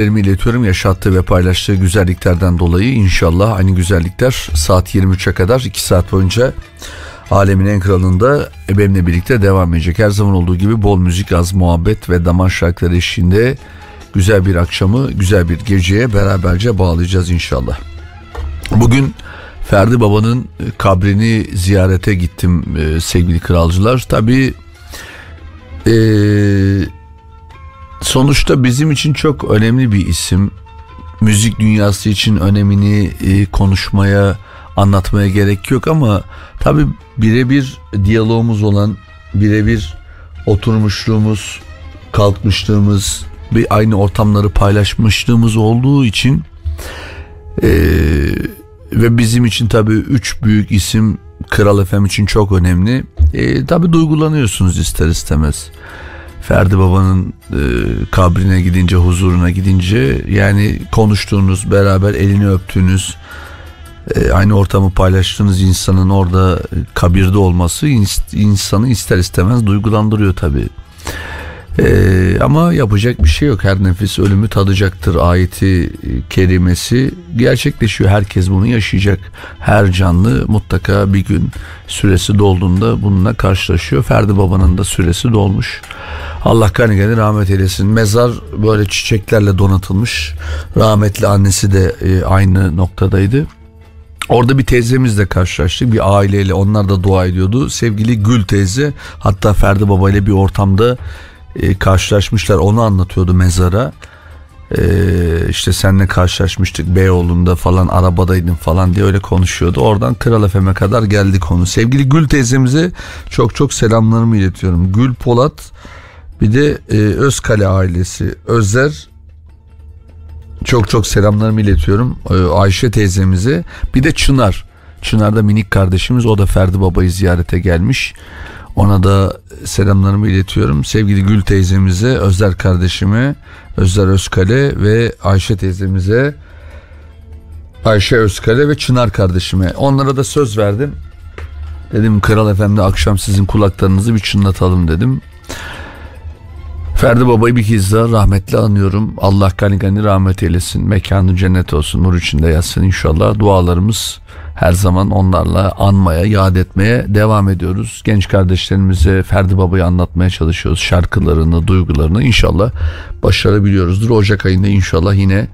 iletiyorum yaşattığı ve paylaştığı güzelliklerden dolayı inşallah aynı güzellikler saat 23'e kadar 2 saat boyunca alemin en kralında benimle birlikte devam edecek. Her zaman olduğu gibi bol müzik, az muhabbet ve damar şarkıları eşliğinde güzel bir akşamı, güzel bir geceye beraberce bağlayacağız inşallah. Bugün Ferdi Baba'nın kabrini ziyarete gittim e, sevgili kralcılar. Tabii e, sonuçta bizim için çok önemli bir isim. Müzik dünyası için önemini e, konuşmaya, anlatmaya gerek yok ama tabii birebir diyalogumuz olan, birebir oturmuşluğumuz, kalkmışlığımız, bir aynı ortamları paylaşmışlığımız olduğu için e, ve bizim için tabii üç büyük isim Kral FM için çok önemli. E, tabii duygulanıyorsunuz ister istemez. Ferdi Baba'nın e, kabrine gidince, huzuruna gidince yani konuştuğunuz, beraber elini öptüğünüz, e, aynı ortamı paylaştığınız insanın orada kabirde olması ins- insanı ister istemez duygulandırıyor tabii. Ee, ama yapacak bir şey yok. Her nefis ölümü tadacaktır ayeti e, kerimesi gerçekleşiyor. Herkes bunu yaşayacak. Her canlı mutlaka bir gün süresi dolduğunda bununla karşılaşıyor. Ferdi Baba'nın da süresi dolmuş. Allah gani rahmet eylesin. Mezar böyle çiçeklerle donatılmış. Rahmetli annesi de e, aynı noktadaydı. Orada bir teyzemizle karşılaştık. Bir aileyle onlar da dua ediyordu. Sevgili Gül teyze hatta Ferdi Baba ile bir ortamda e, karşılaşmışlar onu anlatıyordu mezara. E, işte seninle karşılaşmıştık Beyoğlu'nda falan arabadaydın falan diye öyle konuşuyordu. Oradan Kral FM'e kadar geldi konu. Sevgili Gül teyzemize çok çok selamlarımı iletiyorum. Gül Polat bir de e, Özkale ailesi Özler çok çok selamlarımı iletiyorum. E, Ayşe teyzemize bir de Çınar. Çınar da minik kardeşimiz o da Ferdi Baba'yı ziyarete gelmiş. Ona da selamlarımı iletiyorum. Sevgili Gül teyzemize, Özler kardeşime, Özler Özkale ve Ayşe teyzemize, Ayşe Özkale ve Çınar kardeşime. Onlara da söz verdim. Dedim Kral Efendi akşam sizin kulaklarınızı bir çınlatalım dedim. Ferdi Baba'yı bir kez daha rahmetli anıyorum. Allah gani gani rahmet eylesin. Mekanı cennet olsun. Nur içinde yatsın inşallah. Dualarımız her zaman onlarla anmaya, yad etmeye devam ediyoruz. Genç kardeşlerimize Ferdi Baba'yı anlatmaya çalışıyoruz. Şarkılarını, duygularını inşallah başarabiliyoruzdur. Ocak ayında inşallah yine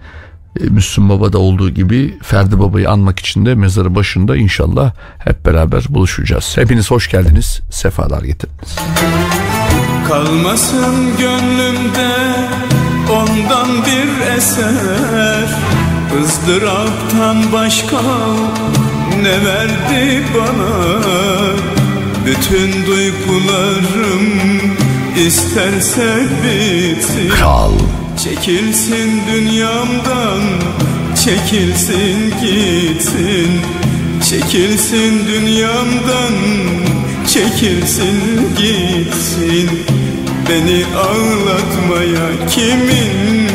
e, Müslüm Baba'da olduğu gibi Ferdi Baba'yı anmak için de mezarı başında inşallah hep beraber buluşacağız. Hepiniz hoş geldiniz, sefalar getirdiniz. Kalmasın gönlümde ondan bir eser. Izdıraptan başka ne verdi bana? Bütün duygularım isterse bitsin. Kal Çekilsin dünyamdan çekilsin gitsin. Çekilsin dünyamdan çekilsin gitsin. Beni ağlatmaya kimin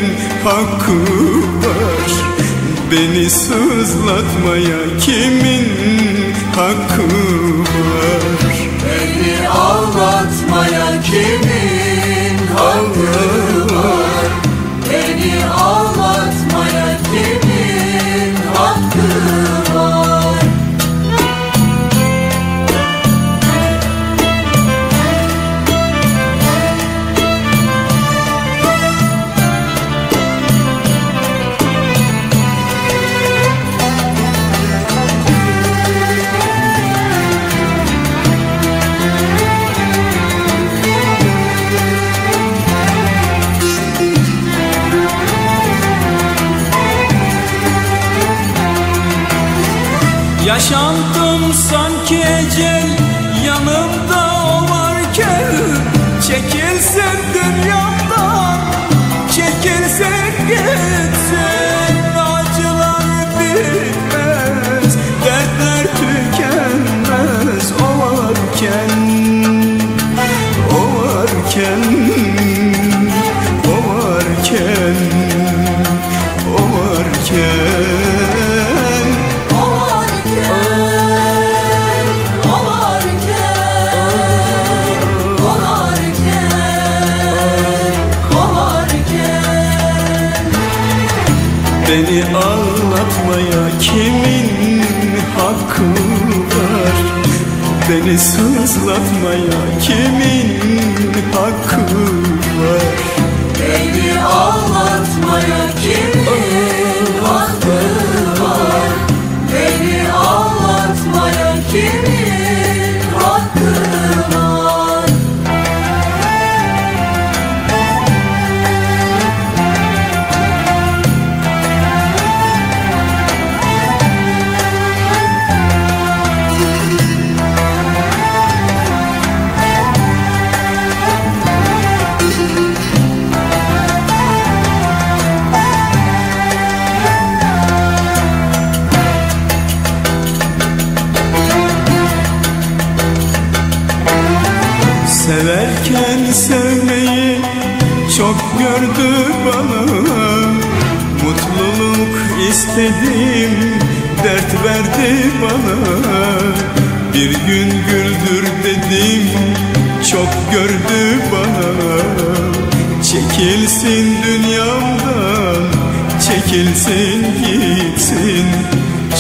hakkı var? Beni sızlatmaya kimin hakkı var? Beni ağlatmaya kimin hakkı var Beni sızlatmaya Bir gün güldür dedim çok gördü bana. Çekilsin dünyamdan çekilsin gitsin.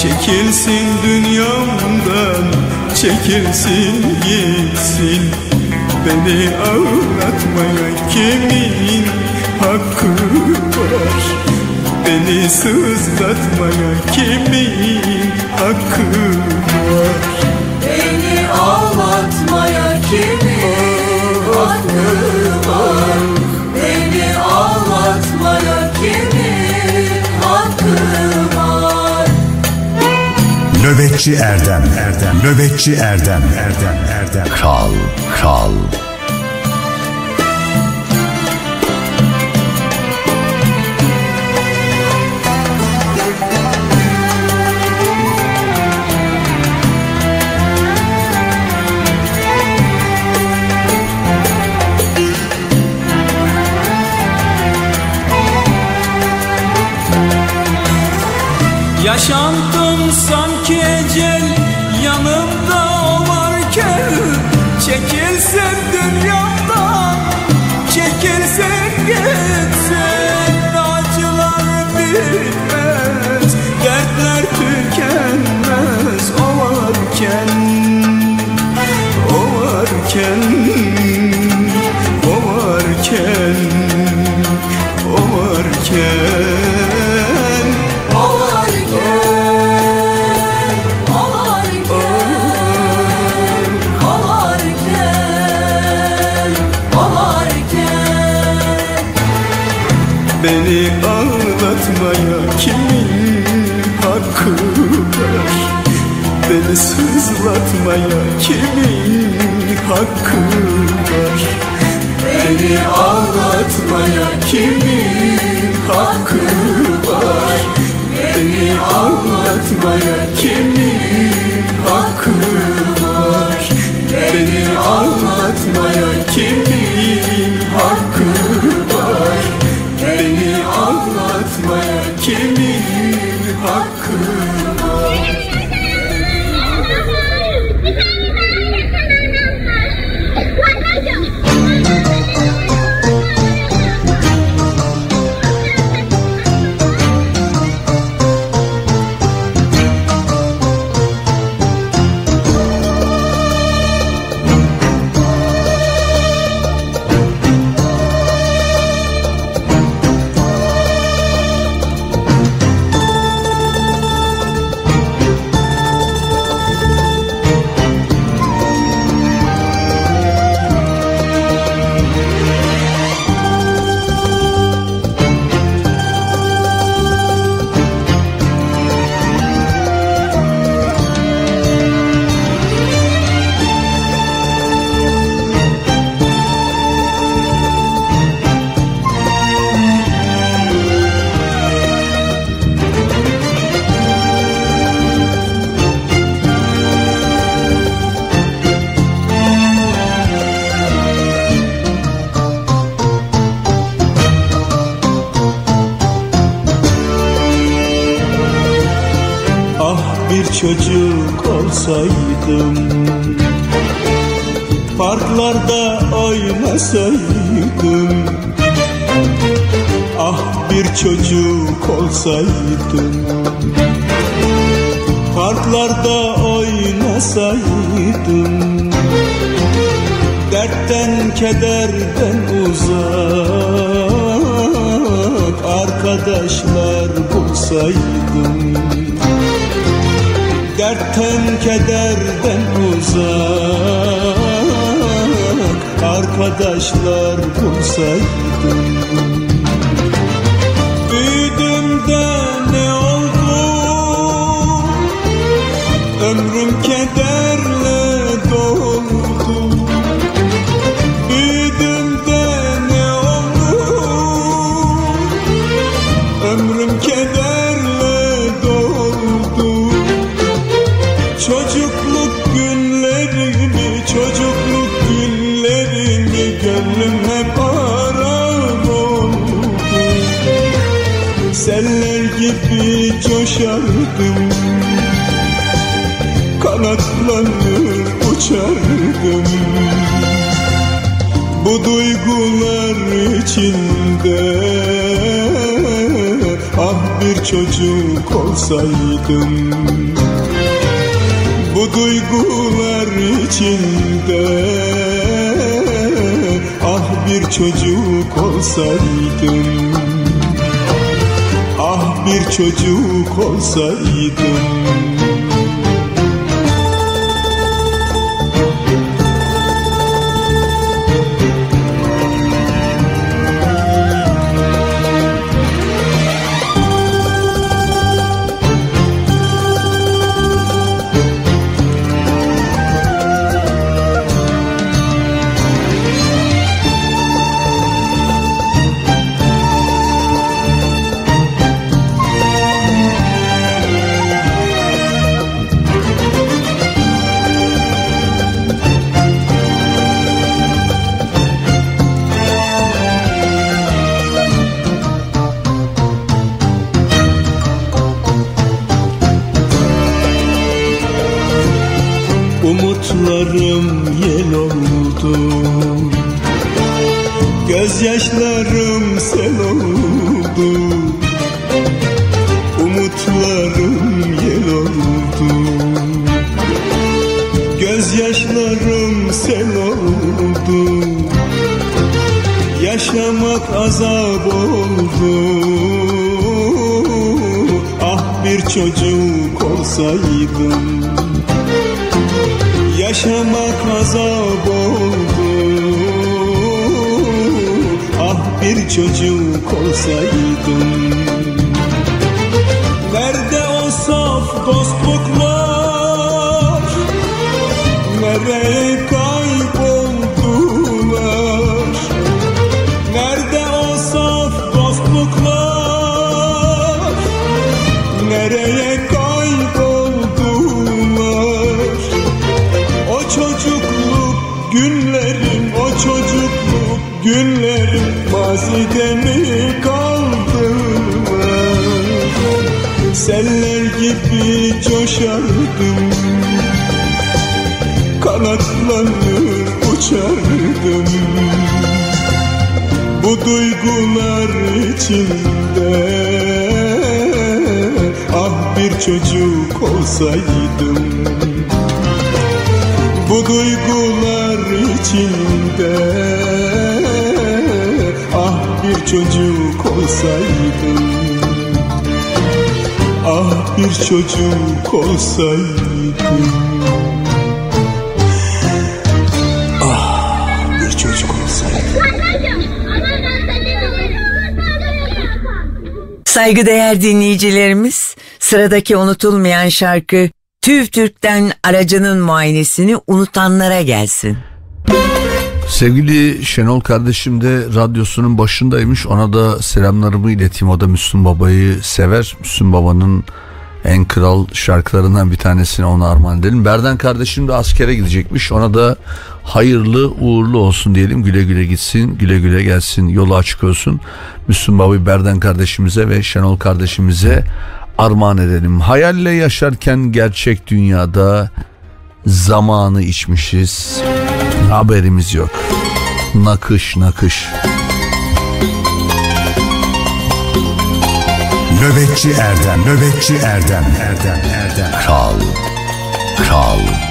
Çekilsin dünyamdan çekilsin gitsin. Beni ağlatmaya kimin hakkı var? Beni sızlatmaya kimin hakkı var Beni ağlatmaya kimin hakkı var? Beni ağlatmaya kimin hakkı var? Nöbetçi Erdem. Erdem. Nöbetçi Erdem. Erdem. Erdem. Kral, kral. Yaşantım sanki ecel bir çocuk olsaydım Bu duygular içinde Ah bir çocuk olsaydım Ah bir çocuk olsaydım Saygıdeğer dinleyicilerimiz, sıradaki unutulmayan şarkı TÜV TÜRK'ten aracının muayenesini unutanlara gelsin. Sevgili Şenol kardeşim de radyosunun başındaymış. Ona da selamlarımı ileteyim. O da Müslüm Baba'yı sever. Müslüm Baba'nın en kral şarkılarından bir tanesini ona armağan edelim. Berden kardeşim de askere gidecekmiş. Ona da hayırlı uğurlu olsun diyelim. Güle güle gitsin, güle güle gelsin, yolu açık olsun. Müslüm Babi Berden kardeşimize ve Şenol kardeşimize armağan edelim. Hayalle yaşarken gerçek dünyada zamanı içmişiz. Haberimiz yok. Nakış nakış. Nöbetçi Erdem, Nöbetçi Erdem, Erdem, Erdem. Kral, kral.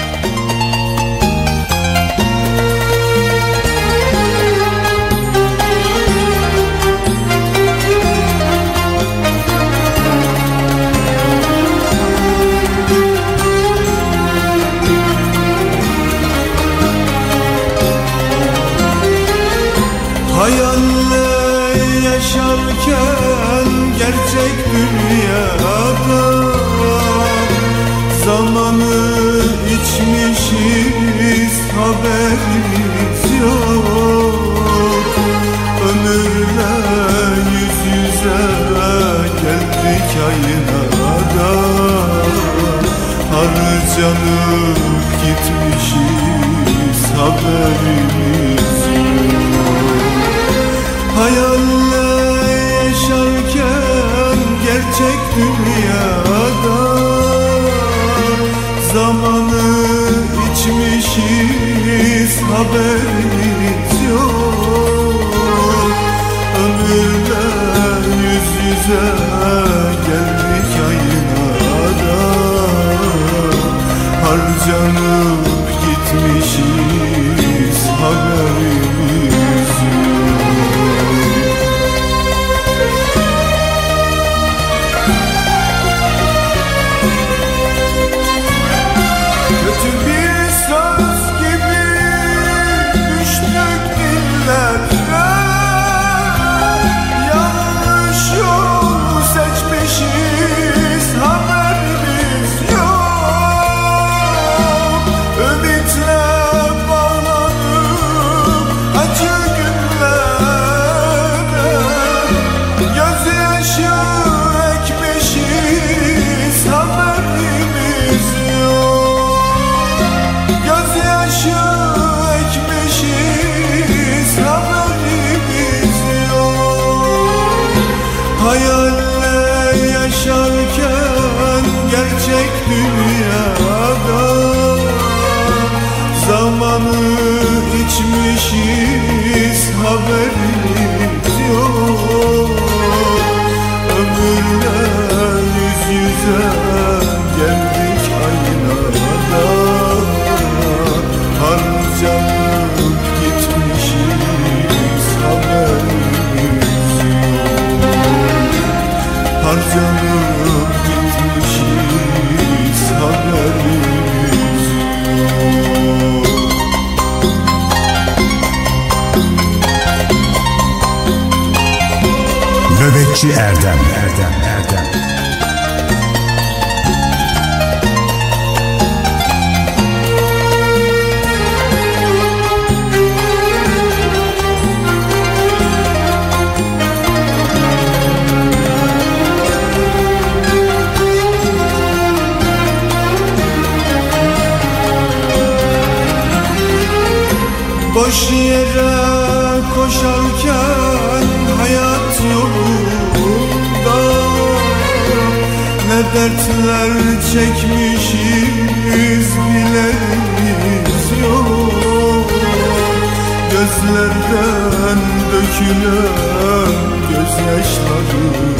Harcanıp gitmişiz haberimiz yok. Hayalle yaşarken gerçek dünyada Zamanı içmişiz haberimiz yok. Ömürle yüz yüze gel harcanıp gitmişim Sanıp Erdem Erdem. Boş yere koşarken hayat yolunda. Ne dertler çekmişiz bilerimiz yok Gözlerden dökülen gözyaşlarında.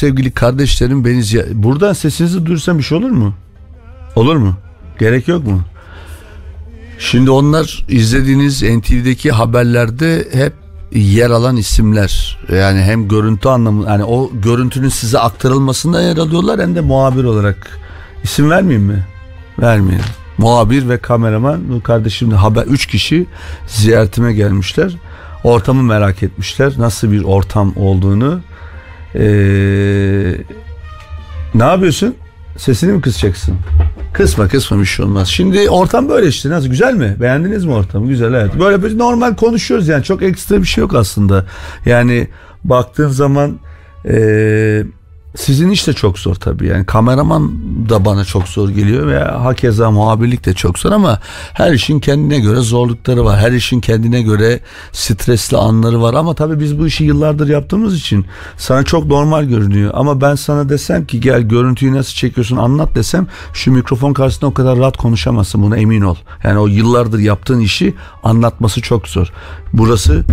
sevgili kardeşlerim beni ziyaret... Buradan sesinizi duyursam bir şey olur mu? Olur mu? Gerek yok mu? Şimdi onlar izlediğiniz NTV'deki haberlerde hep yer alan isimler. Yani hem görüntü anlamında yani o görüntünün size aktarılmasında yer alıyorlar hem de muhabir olarak. İsim vermeyeyim mi? Vermeyelim. Muhabir ve kameraman kardeşim haber 3 kişi ziyaretime gelmişler. Ortamı merak etmişler. Nasıl bir ortam olduğunu. Ee, ne yapıyorsun? Sesini mi kısacaksın? Kısma kısma bir şey olmaz. Şimdi ortam böyle işte. Nasıl güzel mi? Beğendiniz mi ortamı? Güzel evet. Böyle böyle normal konuşuyoruz yani. Çok ekstra bir şey yok aslında. Yani baktığın zaman e, sizin iş de çok zor tabii. Yani kameraman da bana çok zor geliyor ve hakeza muhabirlik de çok zor ama her işin kendine göre zorlukları var. Her işin kendine göre stresli anları var ama tabii biz bu işi yıllardır yaptığımız için sana çok normal görünüyor. Ama ben sana desem ki gel görüntüyü nasıl çekiyorsun anlat desem şu mikrofon karşısında o kadar rahat konuşamazsın buna emin ol. Yani o yıllardır yaptığın işi anlatması çok zor. Burası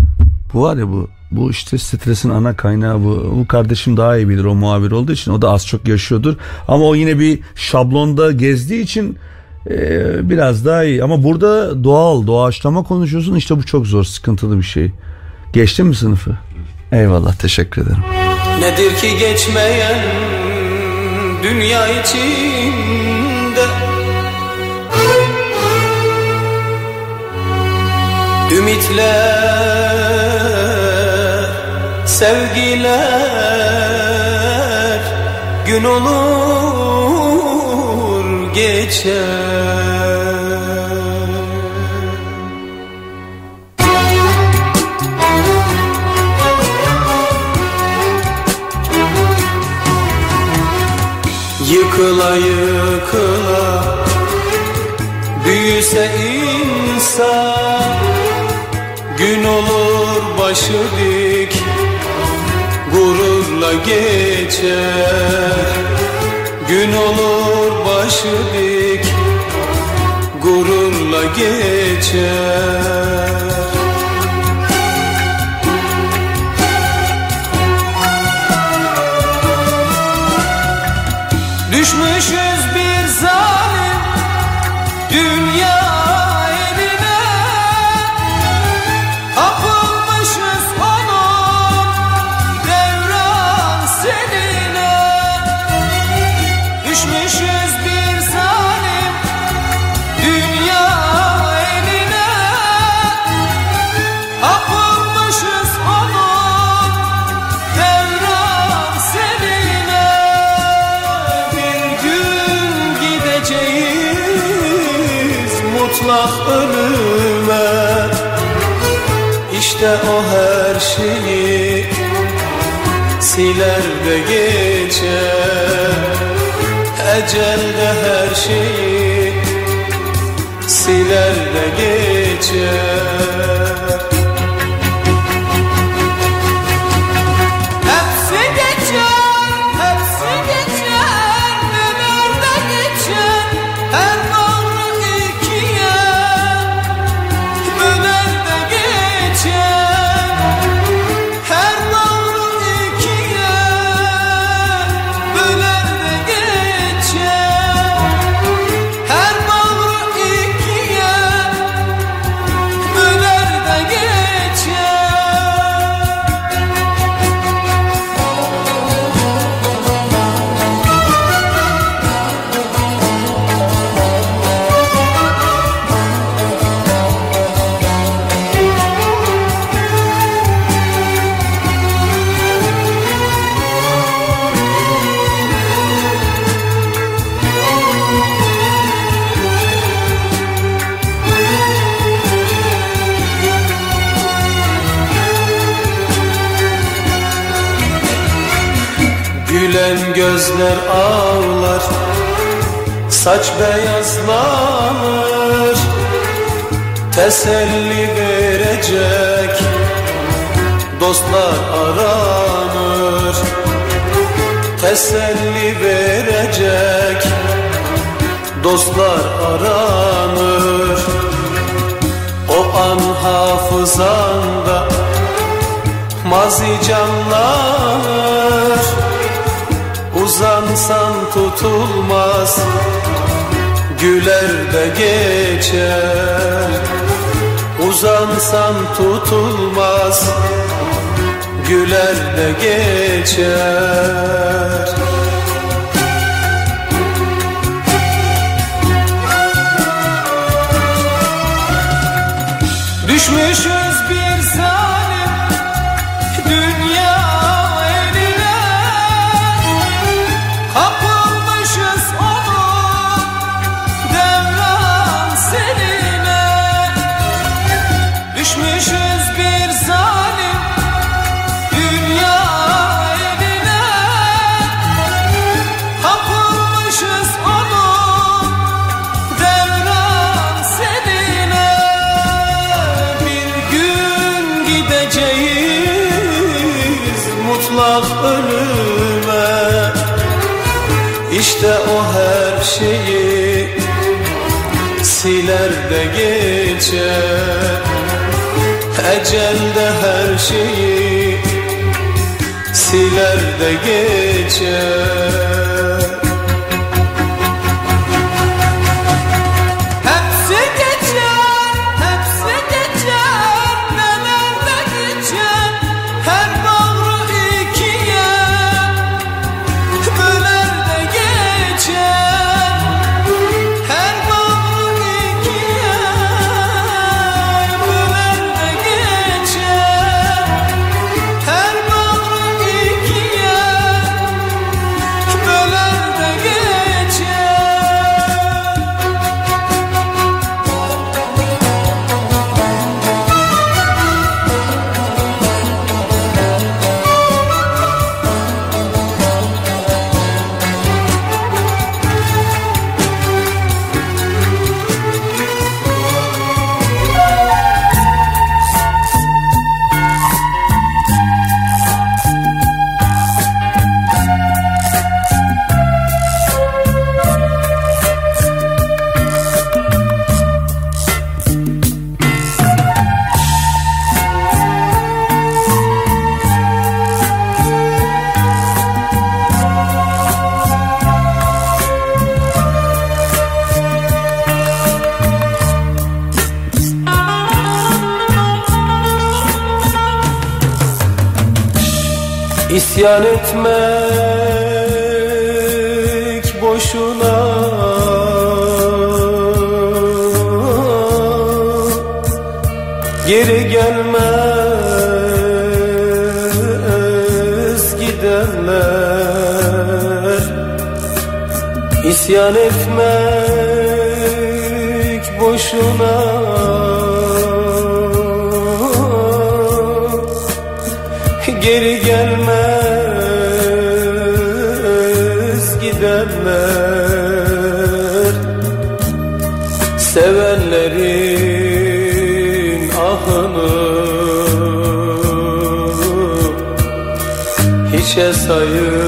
bu var ya bu bu işte stresin ana kaynağı bu. Bu kardeşim daha iyi bilir o muhabir olduğu için. O da az çok yaşıyordur. Ama o yine bir şablonda gezdiği için e, biraz daha iyi. Ama burada doğal, doğaçlama konuşuyorsun. İşte bu çok zor, sıkıntılı bir şey. Geçtin mi sınıfı? Eyvallah, teşekkür ederim. Nedir ki geçmeyen dünya içinde Ümitler, sevgiler gün olur geçer. Yıkıla yıkıla Büyüse insan Gün olur başı geçer. Gün olur başı dik Gururla geçer İşte o her şeyi siler de geçer Ecel de her şeyi siler de geçer Saç beyazlanır Teselli verecek Dostlar aranır Teselli verecek Dostlar aranır O an hafızanda Mazi canlanır. Uzansan tutulmaz Güler de geçer. Uzansan tutulmaz Güler de geçer. Düşmüşüz geçer. isyan etmek boşuna. Geri gelmez giderler İsyan etmek sevenlerin ahını hiçe sayır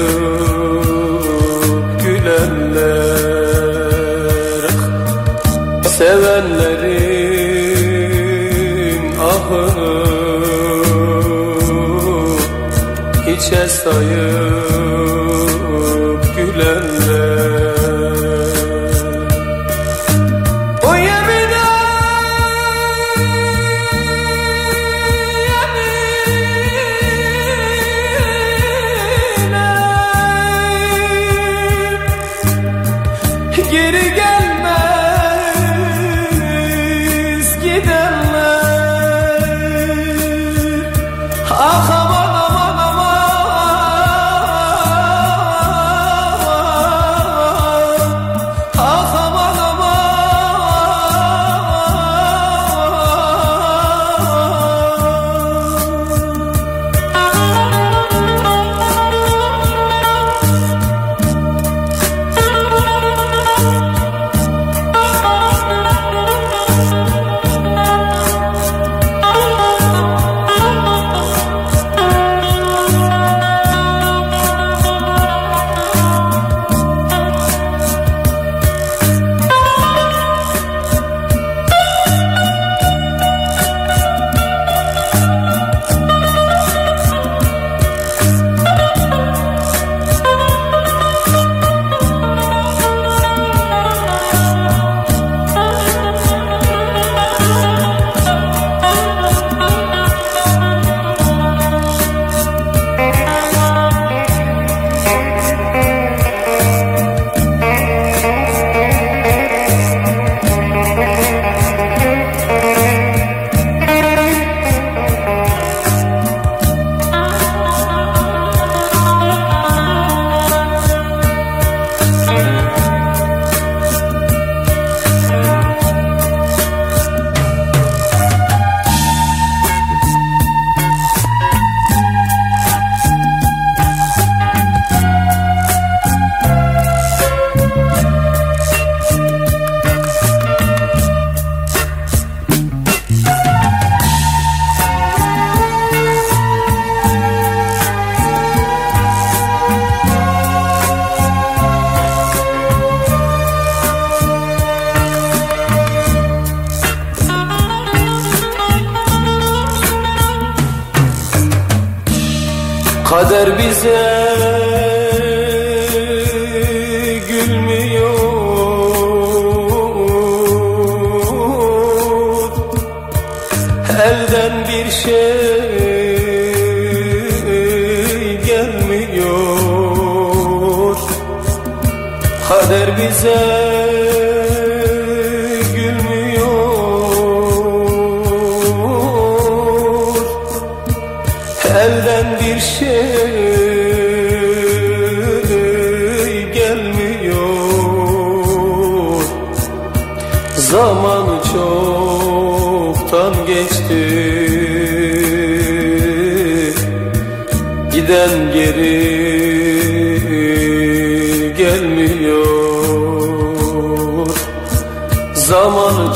Zaman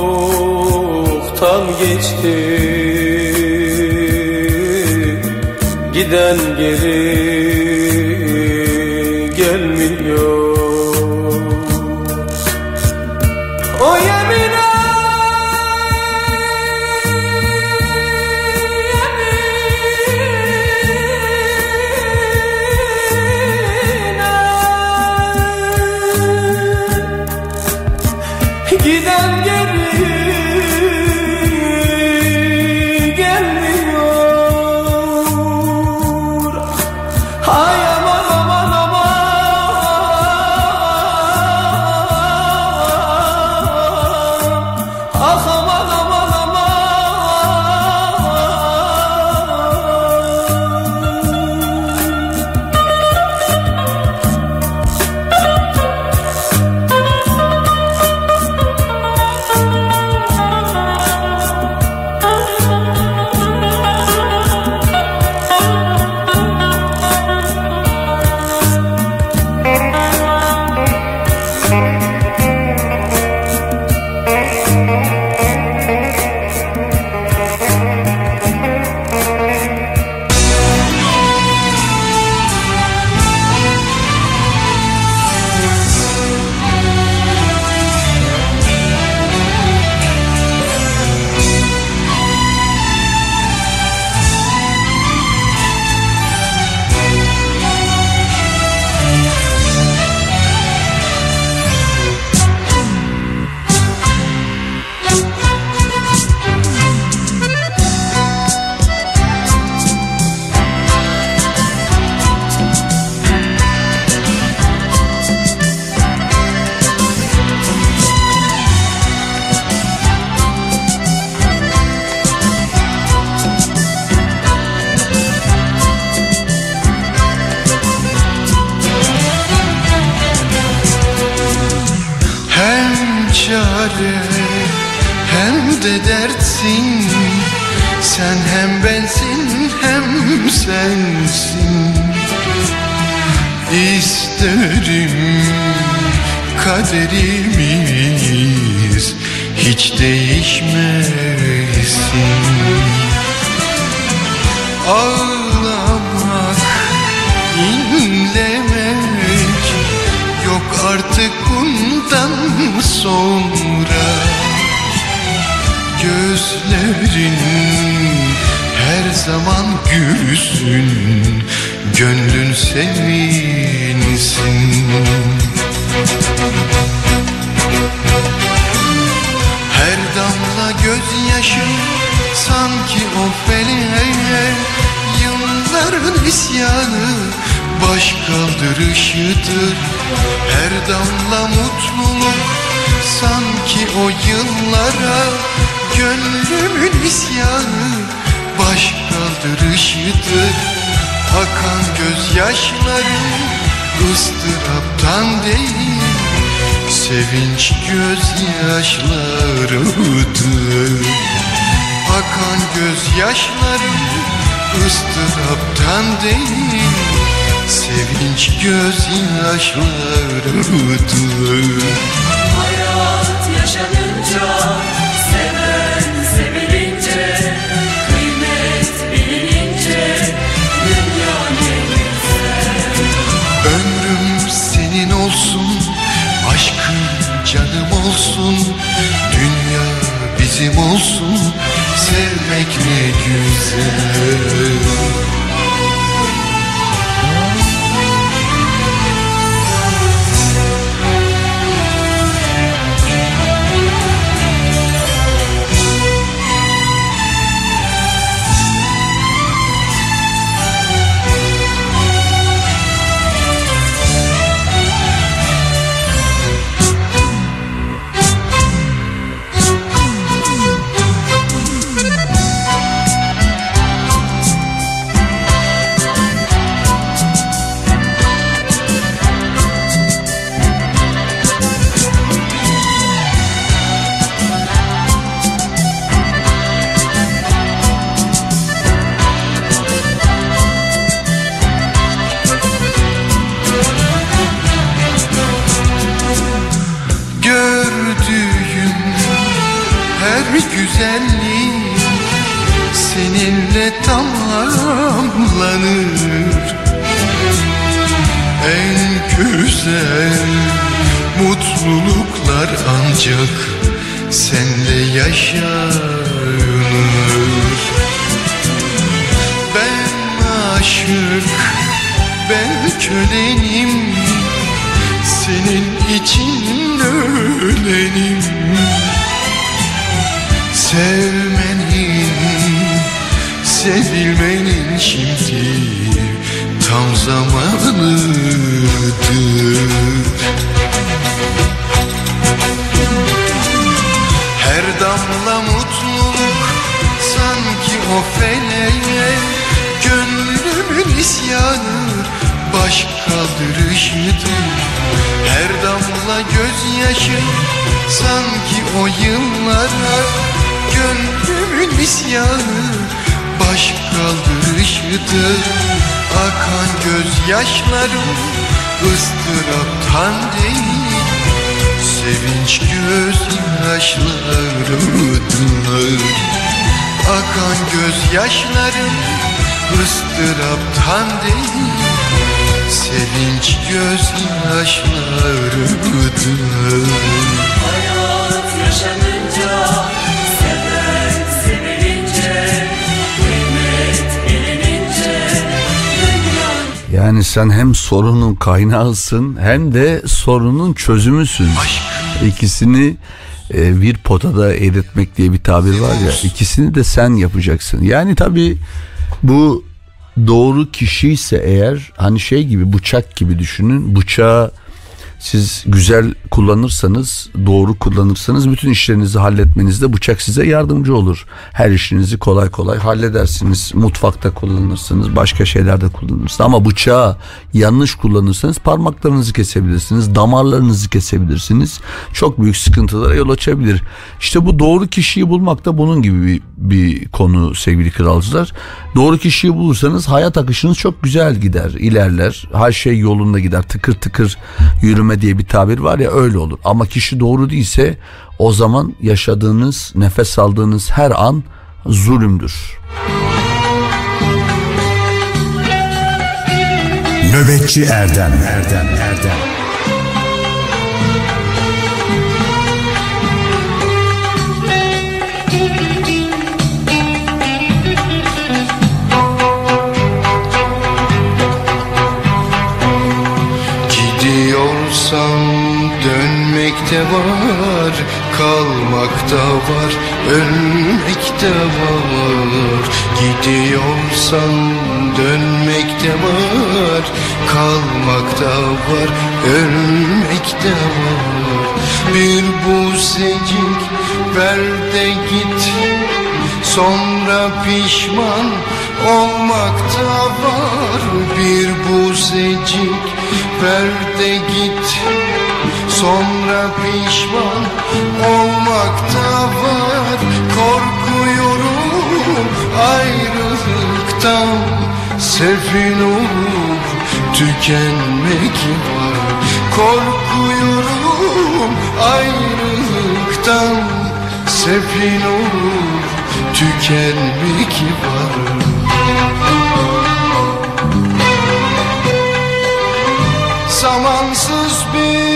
çoktan geçti. Giden geri yaşandı Hayat yaşanınca Seven sevilince Kıymet bilinince Dünya ne güzel Ömrüm senin olsun Aşkım canım olsun Dünya bizim olsun Sevmek ne güzel. Sorunun kaynağısın hem de sorunun çözümüsün. İkisini e, bir potada eritmek diye bir tabir var ya ikisini de sen yapacaksın. Yani tabii bu doğru kişi ise eğer hani şey gibi bıçak gibi düşünün bıçağı siz güzel kullanırsanız, doğru kullanırsanız bütün işlerinizi halletmenizde bıçak size yardımcı olur. Her işinizi kolay kolay halledersiniz. Mutfakta kullanırsınız, başka şeylerde kullanırsınız. Ama bıçağı yanlış kullanırsanız parmaklarınızı kesebilirsiniz, damarlarınızı kesebilirsiniz. Çok büyük sıkıntılara yol açabilir. İşte bu doğru kişiyi bulmak da bunun gibi bir, bir konu sevgili kralcılar. Doğru kişiyi bulursanız hayat akışınız çok güzel gider, ilerler. Her şey yolunda gider. Tıkır tıkır yürüme diye bir tabir var ya öyle olur. Ama kişi doğru değilse o zaman yaşadığınız, nefes aldığınız her an zulümdür. Nöbetçi Erdem. Erdem Erdem. Gidiyorsam dönmekte var Kalmakta var Ölmekte var. Gidiyorsam dönmekte var Kalmakta var Ölmekte var. Bir buzecik ver de git Sonra pişman olmakta var. Bir buzecik ver de git Sonra pişman olmakta var. Korkuyorum ayrılıktan. Sefil olup tükenmek var. Korkuyorum ayrılıktan. Sefil olup tükenmek var. Zamansız bir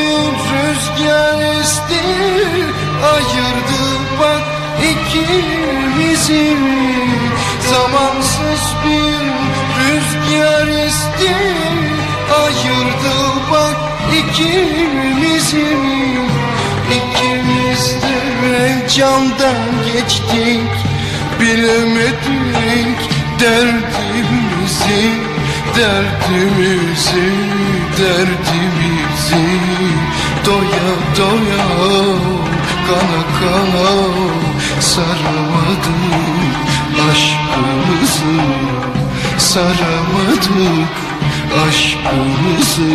rüzgar esti Ayırdı bak ikimizi. Zamansız bir rüzgar esti Ayırdı bak ikimizi. İkimiz de camdan geçtik Bilemedik derdimizi Derdimizi, derdimizi Doya doya, kana kana Saramadık aşkımızı Saramadık aşkımızı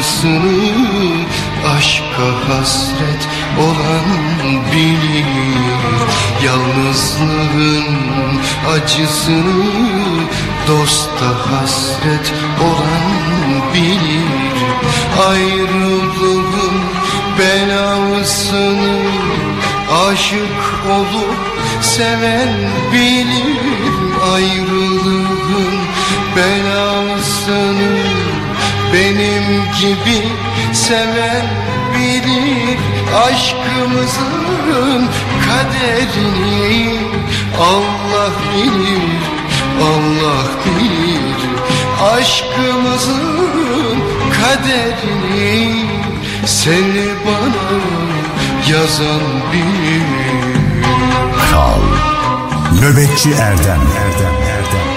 acısını Aşka hasret olan bilir. Yalnızlığın acısını Dosta hasret olan bilir. Ayrılığın belasını Aşık olup seven seven bilir aşkımızın kaderini. Allah bilir, Allah bilir aşkımızın kaderini. Seni bana yazan bilir. Kral Nöbetçi Erdem Erdem Erdem.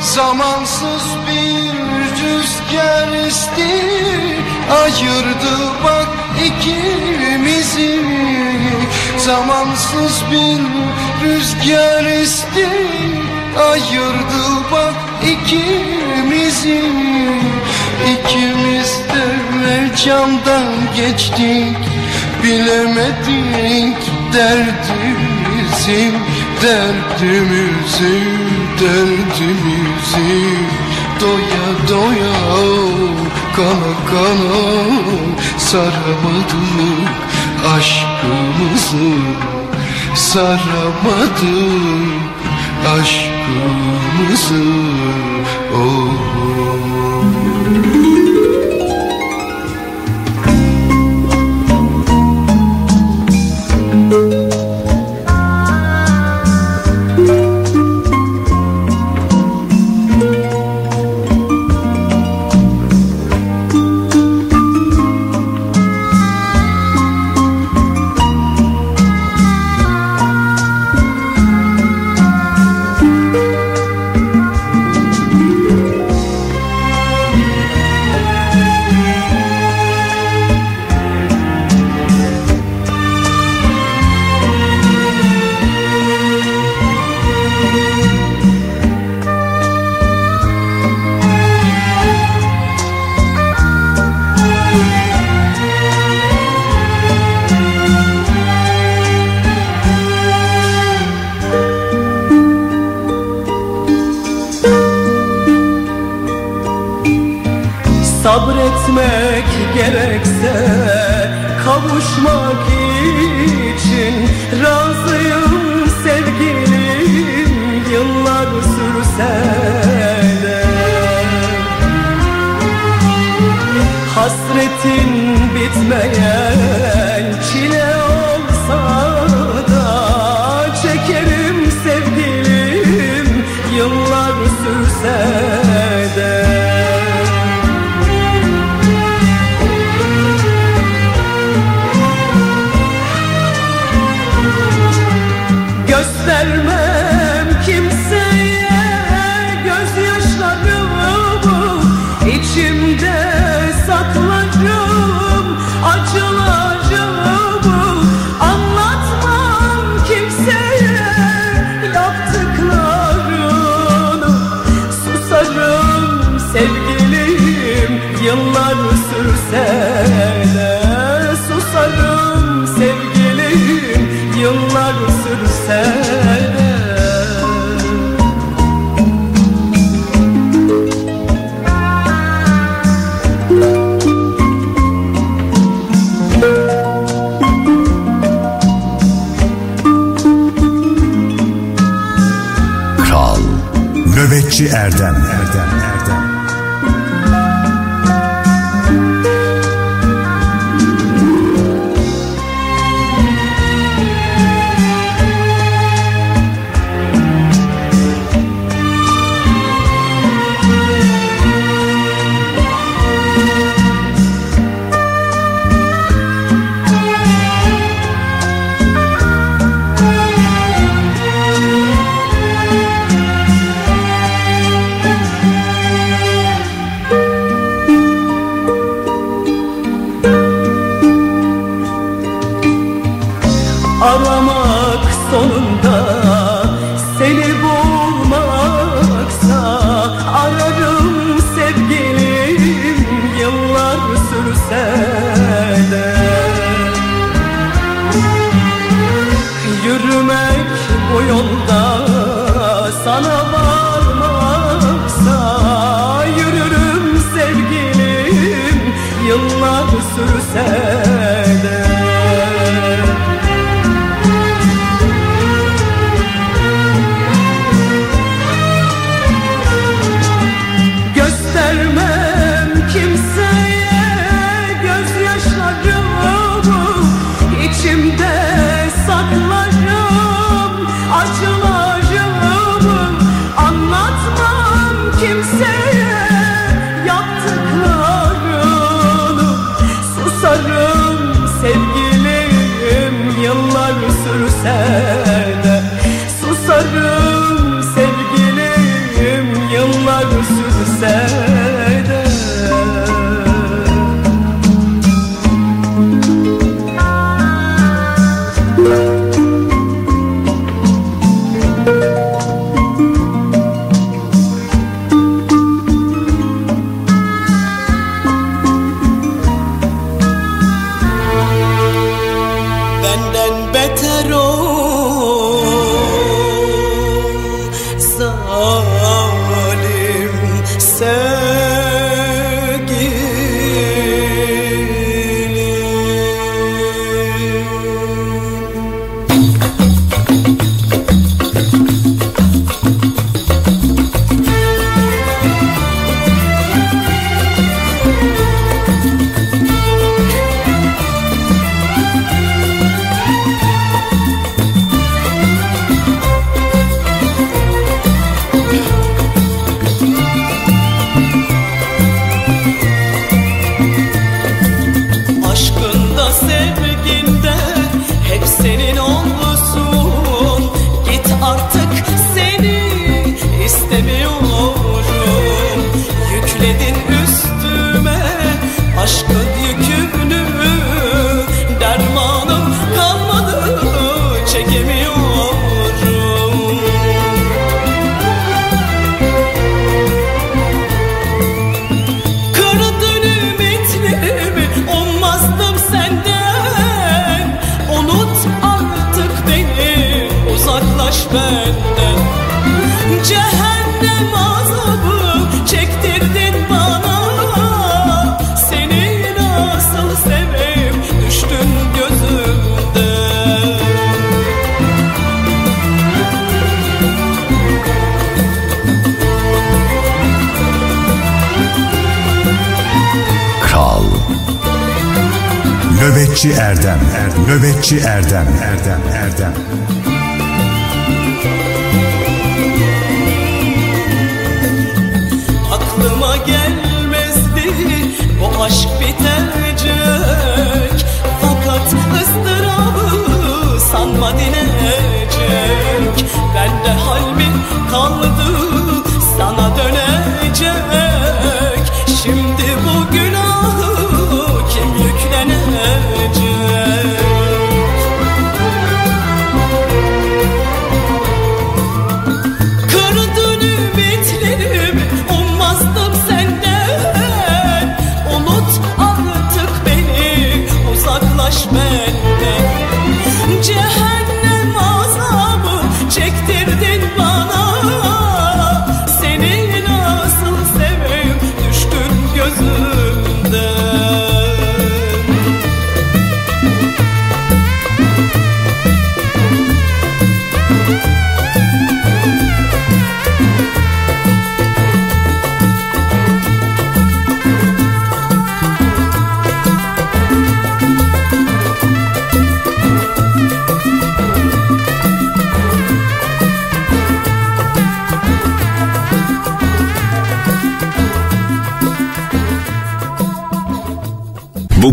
Zamansız bir rüzgar esti Ayırdı bak ikimizi. Zamansız bir rüzgar esti. Ayırdı bak ikimizi. İkimiz de camdan geçtik. Bilemedik derdimizi Derdimizi, derdimizi Doya doya, kana kana Saramadık aşkımızı Saramadık aşkımızı oh. Hasretin bitmeyen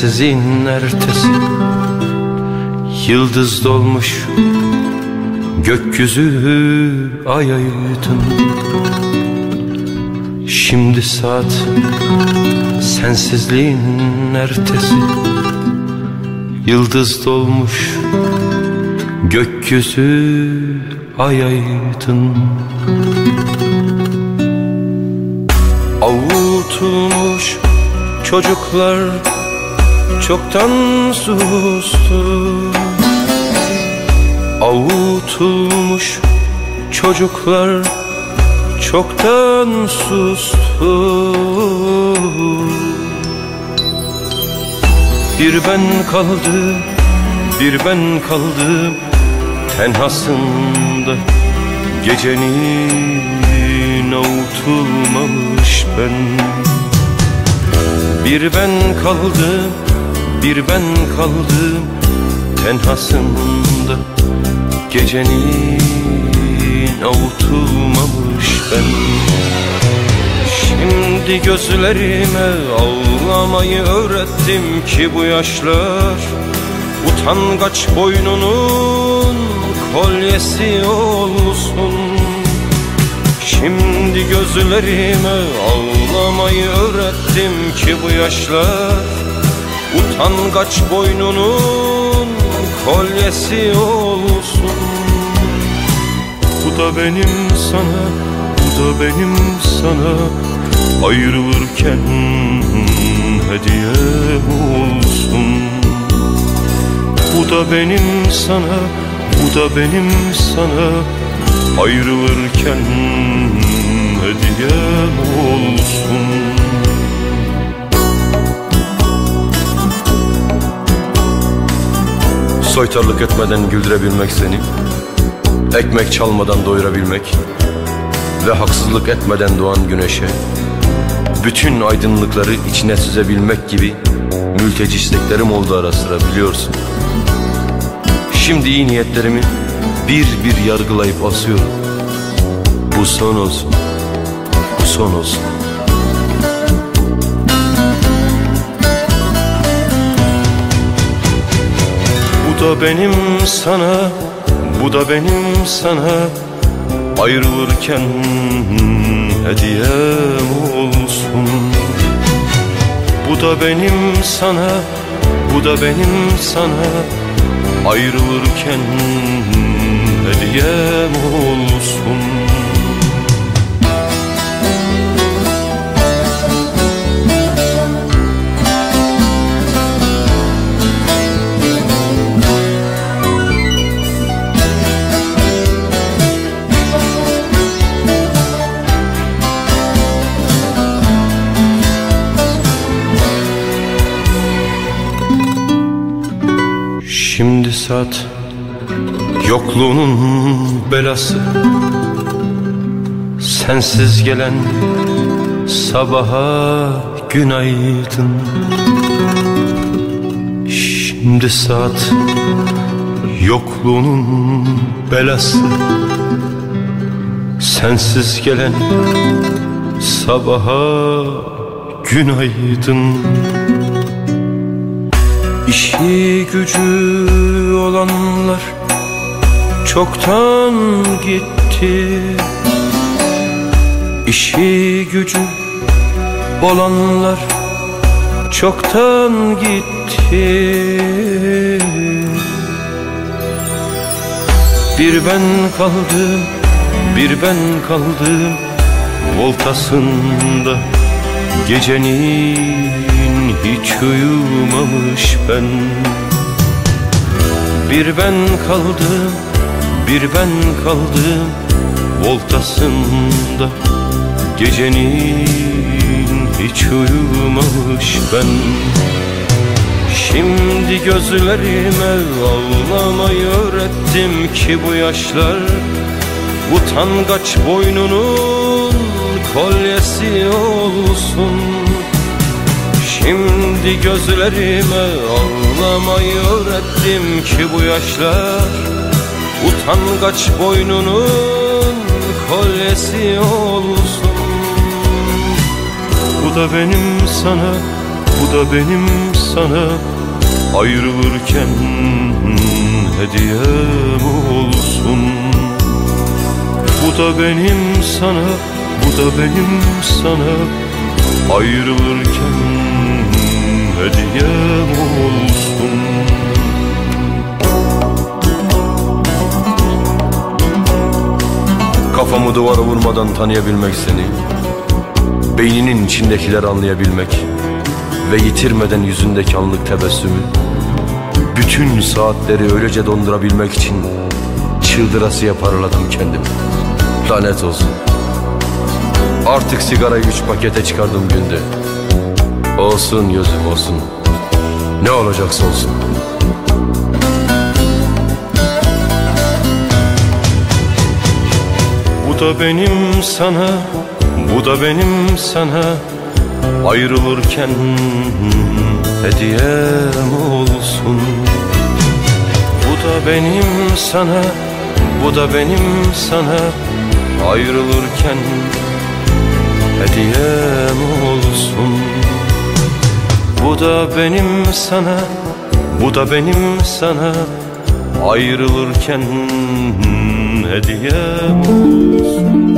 Sensizliğin ertesi. Yıldız dolmuş gökyüzü ay aydın Şimdi saat sensizliğin ertesi. Yıldız dolmuş gökyüzü ay aydın Avutulmuş çocuklar çoktan sustu. Avutulmuş çocuklar çoktan sustu. Bir ben kaldım, bir ben kaldım tenhasında. Gecenin avutulmamış ben. Bir ben kaldım, bir ben kaldım tenhasında. Gecenin avutulmamış ben. Şimdi gözlerime ağlamayı öğrettim ki bu yaşlar Utangaç boynunun kolyesi olsun. Şimdi gözlerime ağlamayı öğrettim ki bu yaşlar Utangaç boynunun kolyesi olsun. Bu da benim sana, bu da benim sana. Ayrılırken hediye olsun. Bu da benim sana, bu da benim sana. Ayrılırken hediye olsun Soytarlık etmeden güldürebilmek seni. Ekmek çalmadan doyurabilmek. Ve haksızlık etmeden doğan güneşe. Bütün aydınlıkları içine süzebilmek gibi Mülteci isteklerim oldu ara sıra biliyorsun. Şimdi iyi niyetlerimi bir bir yargılayıp asıyorum. Bu son olsun. Bu son olsun da benim sana, bu da benim sana. Ayrılırken hediyem olsun. Bu da benim sana, bu da benim sana. Ayrılırken hediyem olsun saat yokluğunun belası. Sensiz gelen sabaha günaydın. Şimdi saat yokluğunun belası. Sensiz gelen sabaha günaydın. İşi gücü olanlar çoktan gitti. İşi gücü olanlar çoktan gitti. Bir ben kaldım, bir ben kaldım Voltasında. Gecenin hiç uyumamış ben Bir ben kaldım, bir ben kaldım Voltasında gecenin hiç uyumamış ben. Şimdi gözlerime ağlamayı öğrettim ki bu yaşlar Utangaç boynunun kolyesi olsun Şimdi gözlerime ağlamayı öğrettim ki bu yaşlar Utangaç boynunun kolyesi olsun. Bu da benim sana, Bu da benim sana ayrılırken hediyem olsun. Bu da benim sana, bu da benim sana Ayrılırken hediyem olsun. Kafamı duvara vurmadan tanıyabilmek seni Beyninin içindekileri anlayabilmek Ve yitirmeden yüzündeki anlık tebessümü Bütün saatleri öylece dondurabilmek için Çıldırasıya paraladım kendimi. Lanet olsun. Artık sigarayı üç pakete çıkardım günde Olsun gözüm olsun. Ne olacaksa olsun. Bu da benim sana Bu da benim sana. Ayrılırken Hediyem olsun. Bu da benim sana Bu da benim sana. Ayrılırken Hediyem olsun Bu da benim sana Bu da benim sana. Ayrılırken Hediyem olsun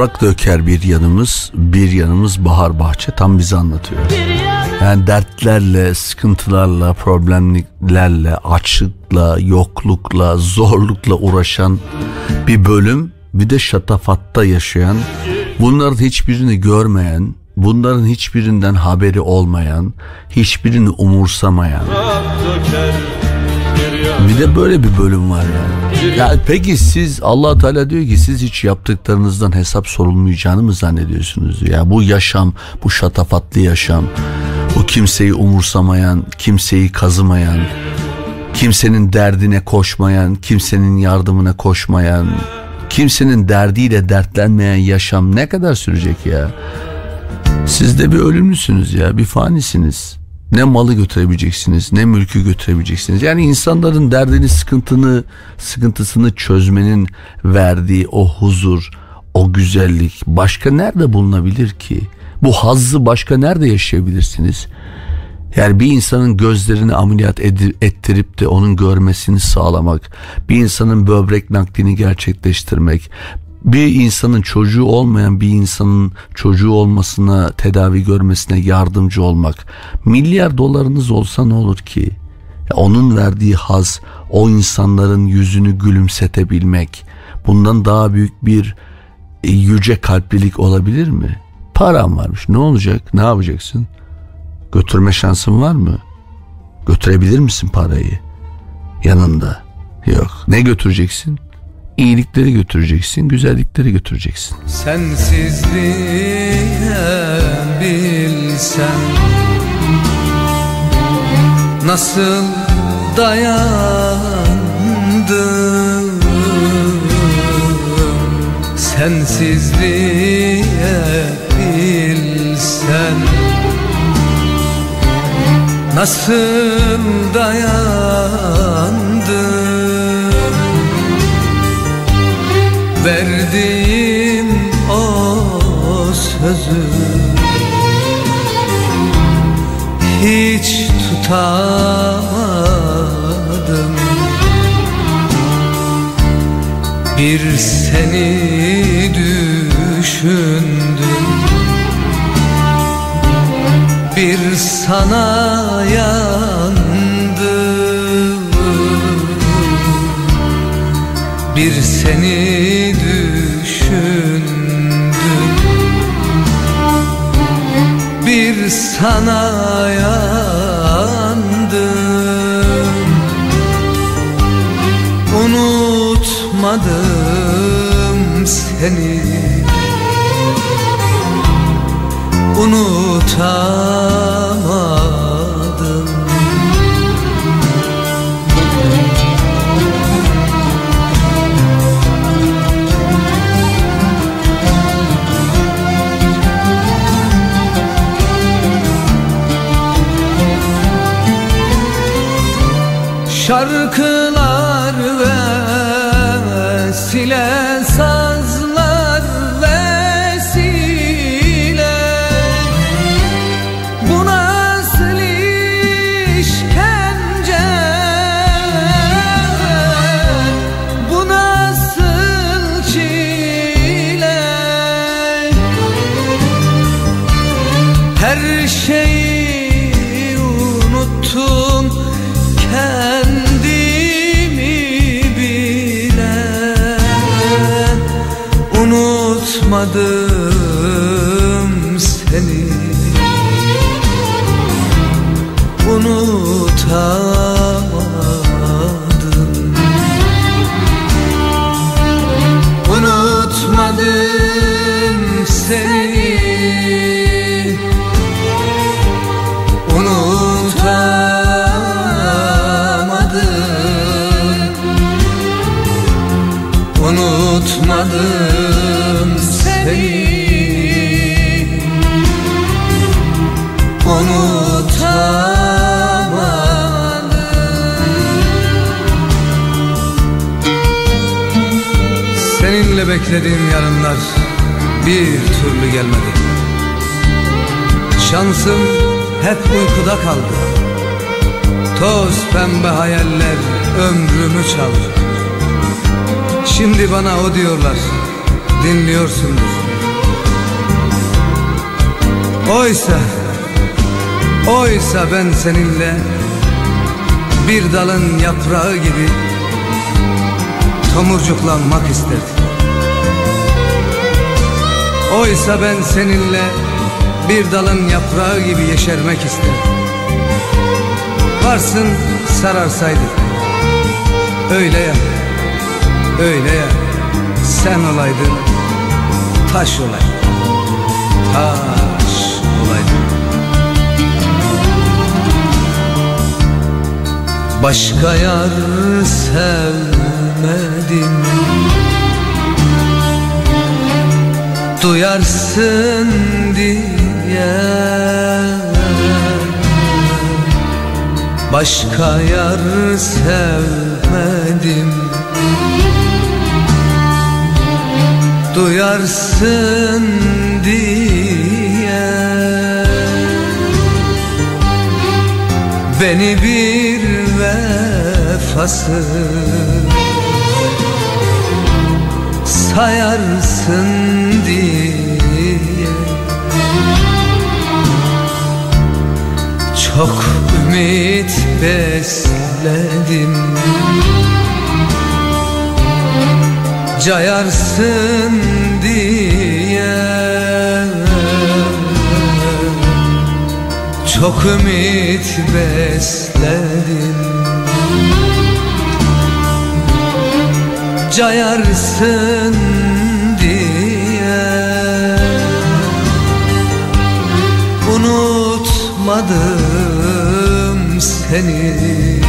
Yaprak döker bir yanımız, bir yanımız bahar bahçe tam bizi anlatıyor. Yani dertlerle, sıkıntılarla, problemlerle, açlıkla, yoklukla, zorlukla uğraşan bir bölüm bir de şatafatta yaşayan, bunların hiçbirini görmeyen, bunların hiçbirinden haberi olmayan, hiçbirini umursamayan. Bir de böyle bir bölüm var yani. Ya peki siz Allah Teala diyor ki siz hiç yaptıklarınızdan hesap sorulmayacağını mı zannediyorsunuz? Ya bu yaşam, bu şatafatlı yaşam, bu kimseyi umursamayan, kimseyi kazımayan, kimsenin derdine koşmayan, kimsenin yardımına koşmayan, kimsenin derdiyle dertlenmeyen yaşam ne kadar sürecek ya? Siz de bir ölümlüsünüz ya, bir fanisiniz. Ne malı götürebileceksiniz, ne mülkü götürebileceksiniz. Yani insanların derdini, sıkıntını, sıkıntısını çözmenin verdiği o huzur, o güzellik başka nerede bulunabilir ki? Bu hazzı başka nerede yaşayabilirsiniz? Yani bir insanın gözlerini ameliyat ettirip de onun görmesini sağlamak, bir insanın böbrek naklini gerçekleştirmek, bir insanın çocuğu olmayan bir insanın çocuğu olmasına, tedavi görmesine yardımcı olmak. Milyar dolarınız olsa ne olur ki? Onun verdiği haz, o insanların yüzünü gülümsetebilmek, bundan daha büyük bir e, yüce kalplilik olabilir mi? Param varmış. Ne olacak? Ne yapacaksın? Götürme şansın var mı? Götürebilir misin parayı? Yanında. Yok. Ne götüreceksin? İyilikleri götüreceksin, güzellikleri götüreceksin. Sensizliğe bilsen Nasıl dayandım Sensizliğe bilsen Nasıl dayandım Verdiğim o sözü Hiç tutamadım. Bir seni düşündüm. Bir sana yandım bir seni düşündüm. Bir sana yandım. Unutmadım seni. Unutamadım Şarkılar Unutmadım beklediğim yarınlar bir türlü gelmedi. Şansım hep uykuda kaldı. Toz pembe hayaller ömrümü çaldı. Şimdi bana o diyorlar dinliyorsundur Oysa Oysa ben seninle Bir dalın yaprağı gibi Tomurcuklanmak isterdim Oysa ben seninle Bir dalın yaprağı gibi yeşermek isterdim Varsın sararsaydık Öyle ya Öyle ya. Sen olaydın Taş olaydın. Taş olaydın. Başka yar sevmedim Duyarsın diye. Başka yar sevmedim. Duyarsın diye. Beni bir vefasız sayarsın Çok ümit besledim. Cayarsın diye. Çok ümit besledim. Cayarsın diye. Unutmadım seni.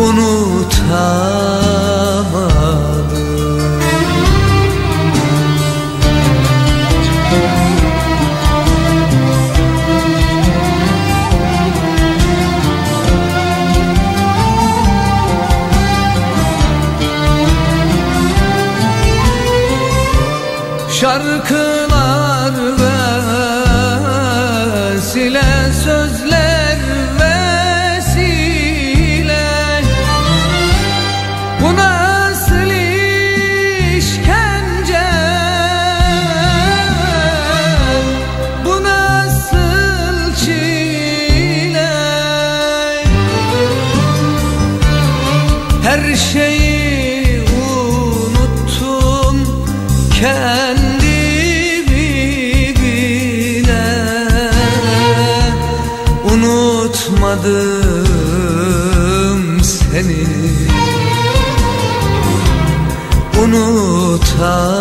Unutamadım Unutmadım seni. Unutamadım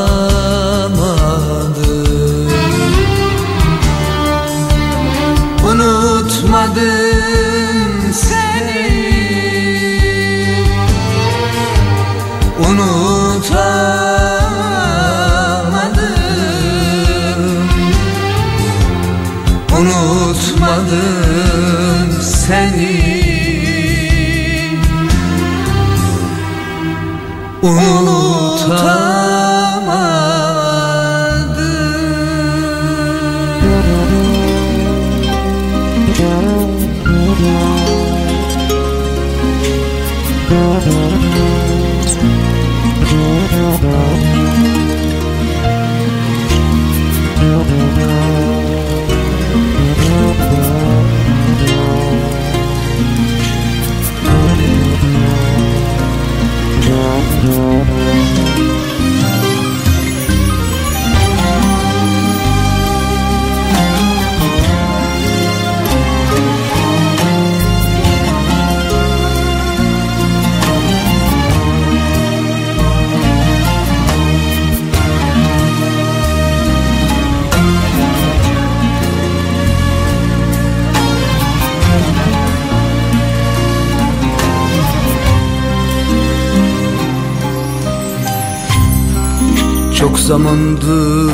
zamandır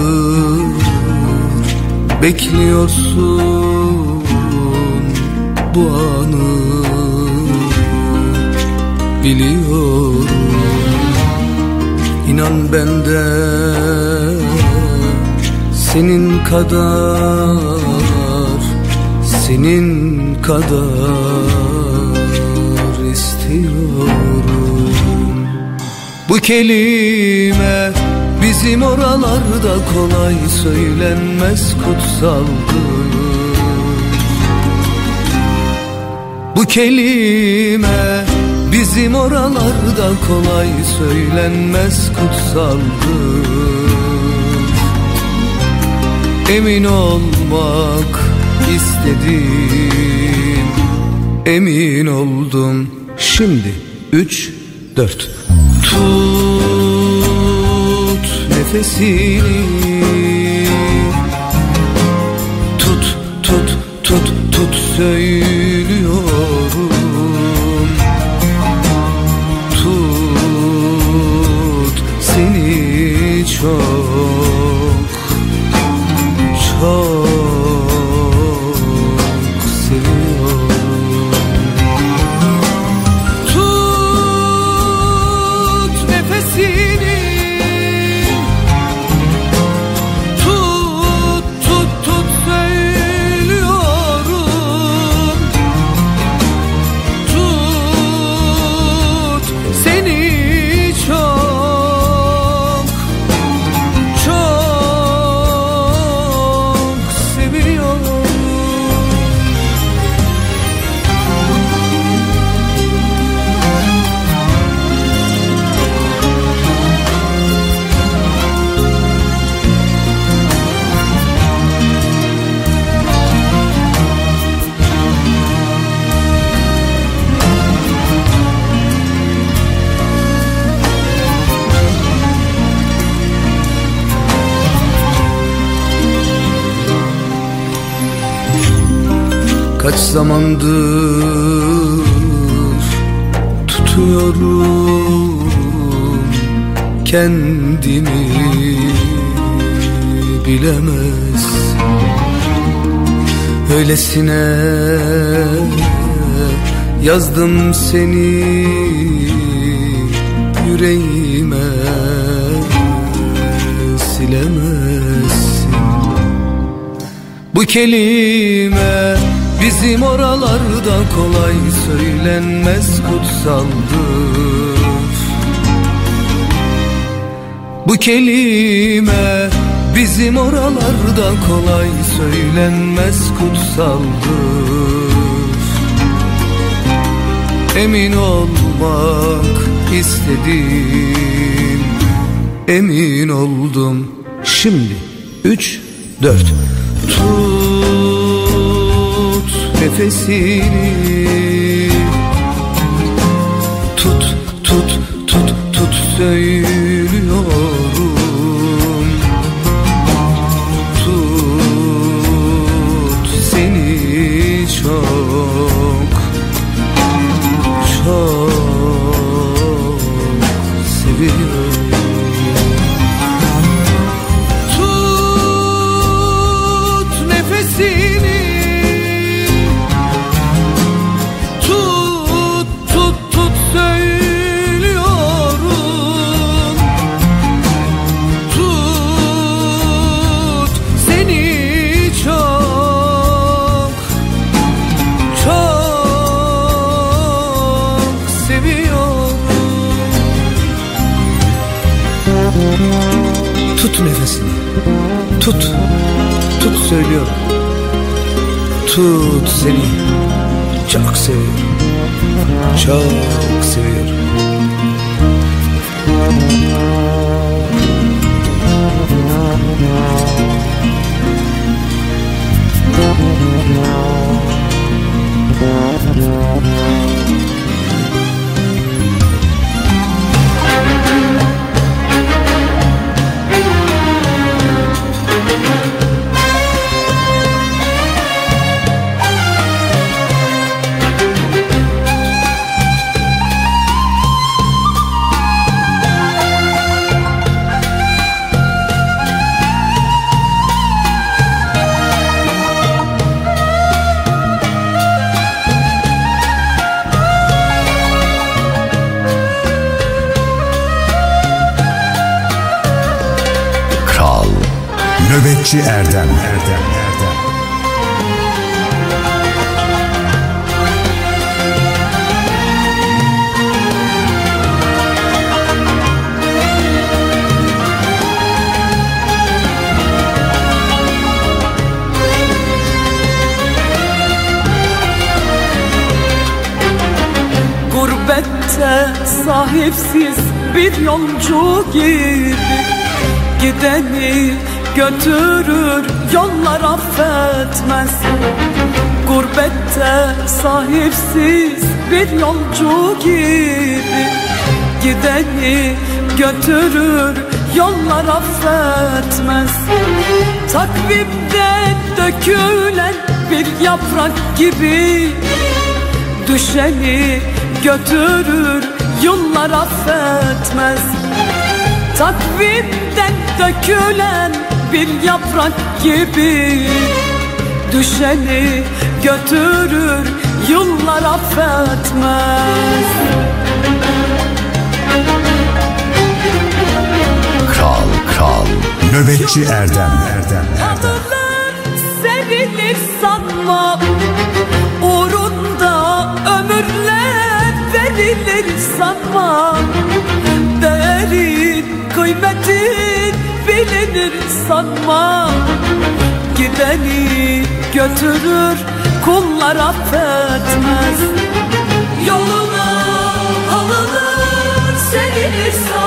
bekliyorsun bu anı. Biliyorum İnan ben de senin kadar senin kadar istiyorum. Bu kelime bizim oralarda kolay söylenmez kutsaldır Bu kelime bizim oralarda kolay söylenmez kutsaldır Emin olmak istedim Emin oldum. Şimdi üç dört. Tut nefesini Tut tut tut tut söylüyorum zamandır tutuyorum kendimi bilemez. Öylesine yazdım seni yüreğime silemezsin. Bu kelime bizim oralarda kolay söylenmez kutsaldır Bu kelime bizim oralarda kolay söylenmez kutsaldır Emin olmak istedim. Emin oldum. Şimdi üç dört. Tut nefesini. Tut tut tut tut söylüyorum söylüyorum. Tut seni. Çok seviyorum. Çok seviyorum Nöbetçi Erdem Erdem. Gurbette sahipsiz bir yolcu gibi Gideni götürür yollar affetmez. Gurbette sahipsiz bir yolcu gibi Gideni götürür yollar affetmez. Takvimden dökülen bir yaprak gibi Düşeni götürür yıllar affetmez. Takvimden dökülen bir yaprak gibi Düşeni götürür yıllar affetmez. Kral Kral. Nöbetçi Erdem. Erdem Anılar serilir sanma. Uğrunda ömürler verilir sanma. Değerin kıymetin bilinir sanma. Gideni götürür kullar affetmez. Yoluna alınır serilir sanma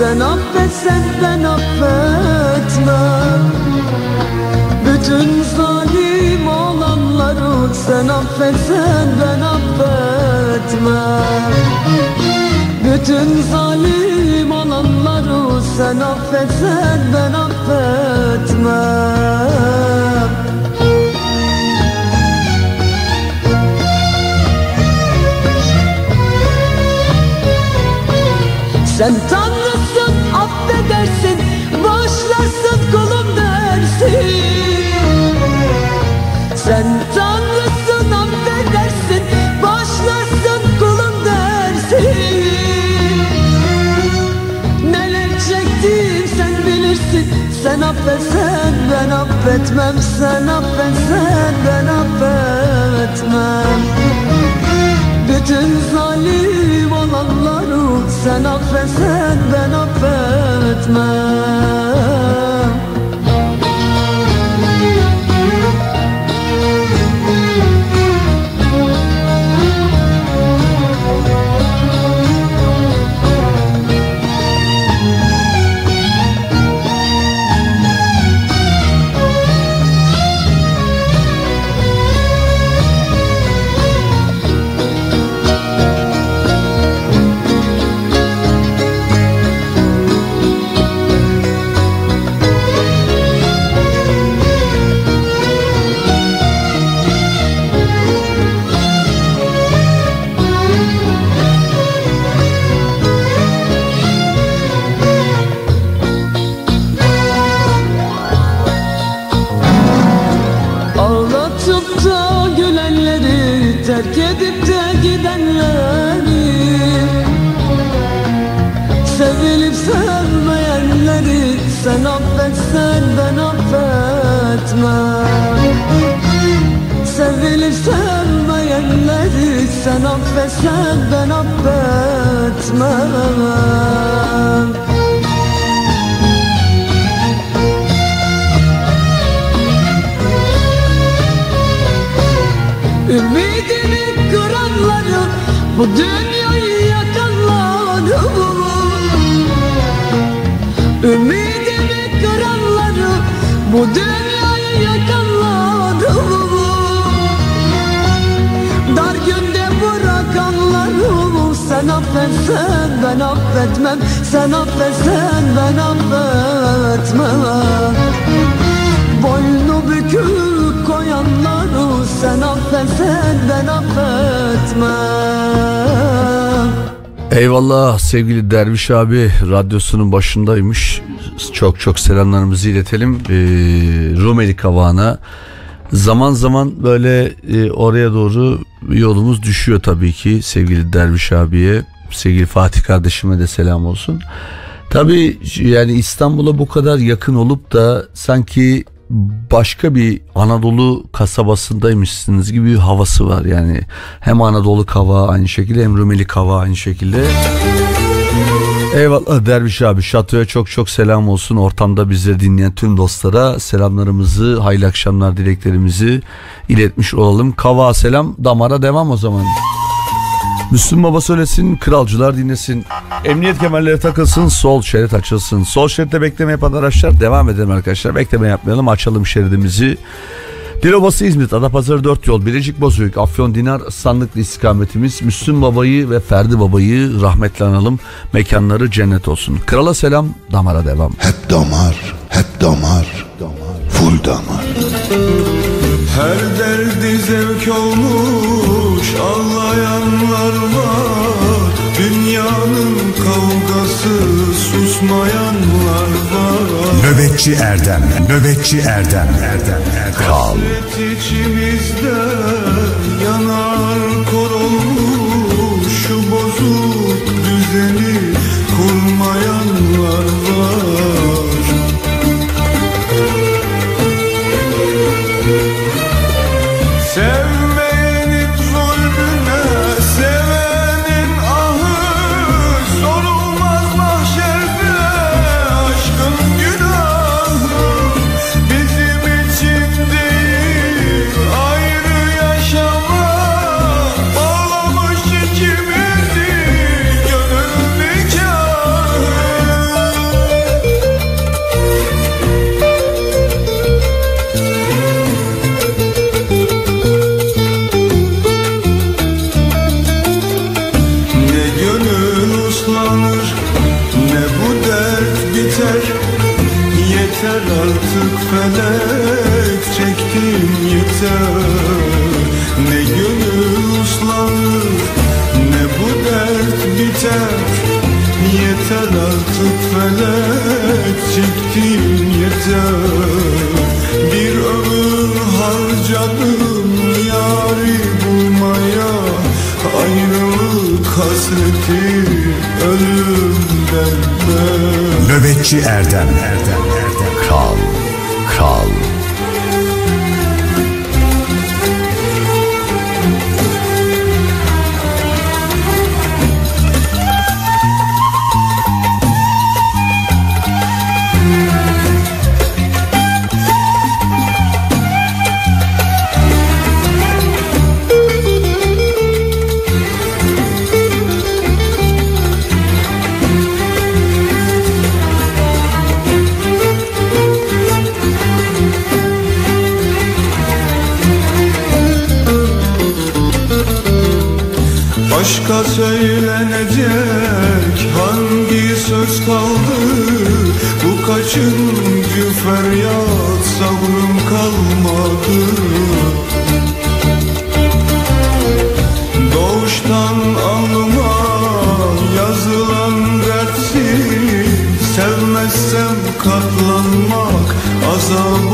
Sen affetsen ben affetmem Bütün zalim olanları Sen affetsen ben affetmem Bütün zalim olanları Sen affetsen ben affetmem Sen tanrısın affedersin Bağışlarsın kulum dersin. Neler çektim sen bilirsin. Sen affetsen ben affetmem. Sen affetsen ben affetmem. Bütün zalim olanları sen affetsen ben affetmem Sen affetsen ben affetmem. Ümidimi kıranları Bu dünyayı yakanları Ümidimi kıranları Bu dünyayı affetsen ben affetmem Sen affetsen ben affetmem Boynu bükük koyanları Sen affetsen ben affetmem Eyvallah sevgili Derviş abi radyosunun başındaymış. Çok çok selamlarımızı iletelim. Ee, Rumeli Kavağı'na. Zaman zaman böyle e, oraya doğru yolumuz düşüyor tabii ki sevgili Derviş abiye. Sevgili Fatih kardeşime de selam olsun. Tabii yani İstanbul'a bu kadar yakın olup da sanki başka bir Anadolu kasabasındaymışsınız gibi bir havası var yani. Hem Anadolu kava aynı şekilde hem Rumeli kava aynı şekilde. Eyvallah Derviş abi Şato'ya çok çok selam olsun ortamda bizleri dinleyen tüm dostlara selamlarımızı hayırlı akşamlar dileklerimizi iletmiş olalım. Kava selam damara devam o zaman. Müslüm Baba söylesin, kralcılar dinlesin. Emniyet kemerleri takılsın, sol şerit açılsın. Sol şeritte bekleme yapan araçlar devam edelim arkadaşlar. Bekleme yapmayalım, açalım şeridimizi. Dilobası İzmit, Adapazarı 4 yol, Bilecik Bozüyük, Afyon Dinar, Sandıklı istikametimiz. Müslüm Baba'yı ve Ferdi Baba'yı rahmetle analım. Mekanları cennet olsun. Krala selam, damara devam. Hep damar, hep damar, full damar. Her derdi zevk olmuş ağlayanlar Nöbetçi Erdem, nöbetçi Erdem, Erdem, Erdem. Kal. Hasreti ölümden ben Nöbetçi Erdem Erdem Erdem Kral. Başka söylenecek. Hangi söz kaldı? Bu kaçıncı feryat? Sabrım kalmadı. Doğuştan alnıma yazılan dertsiz Sevmezsem katlanmak azap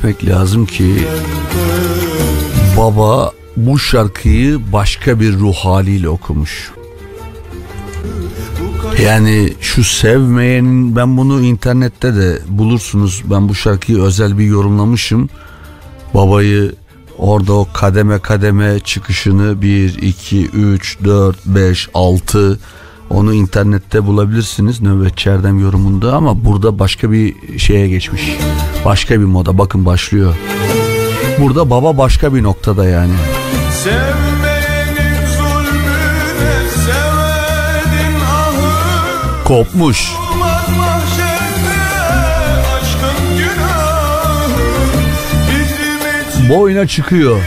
etmek lazım ki baba bu şarkıyı başka bir ruh haliyle okumuş. Yani şu sevmeyenin ben bunu internette de bulursunuz. Ben bu şarkıyı özel bir yorumlamışım. Babayı orada o kademe kademe çıkışını 1, 2, 3, 4, 5, 6 onu internette bulabilirsiniz Nöbetçi Erdem yorumunda ama burada başka bir şeye geçmiş. Başka bir moda bakın başlıyor. Burada baba başka bir noktada yani. Kopmuş. Mahşerde Boyuna çıkıyor.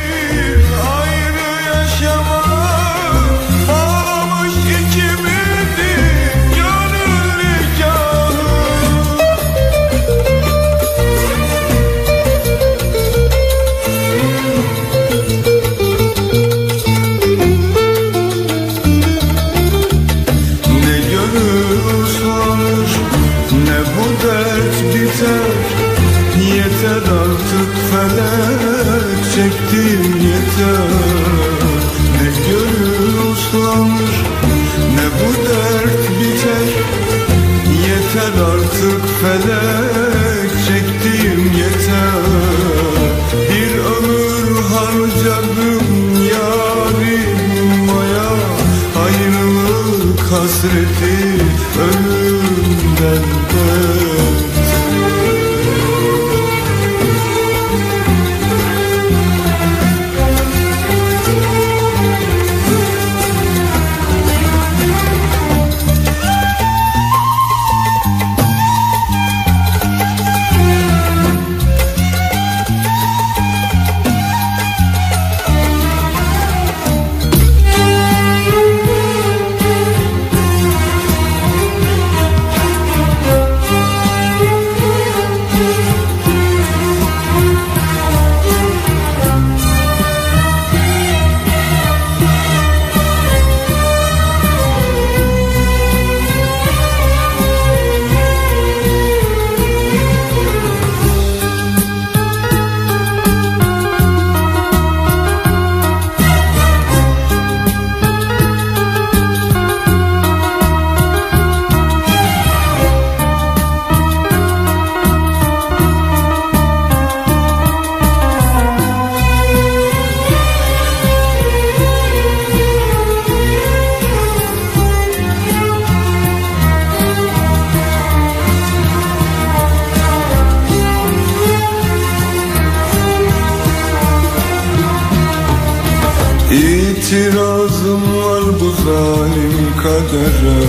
Zalim kadere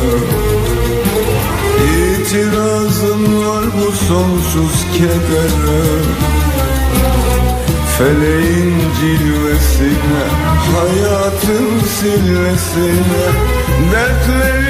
İtirazım var bu sonsuz kedere. Feleğin cilvesine Hayatın sillesine Dertlerin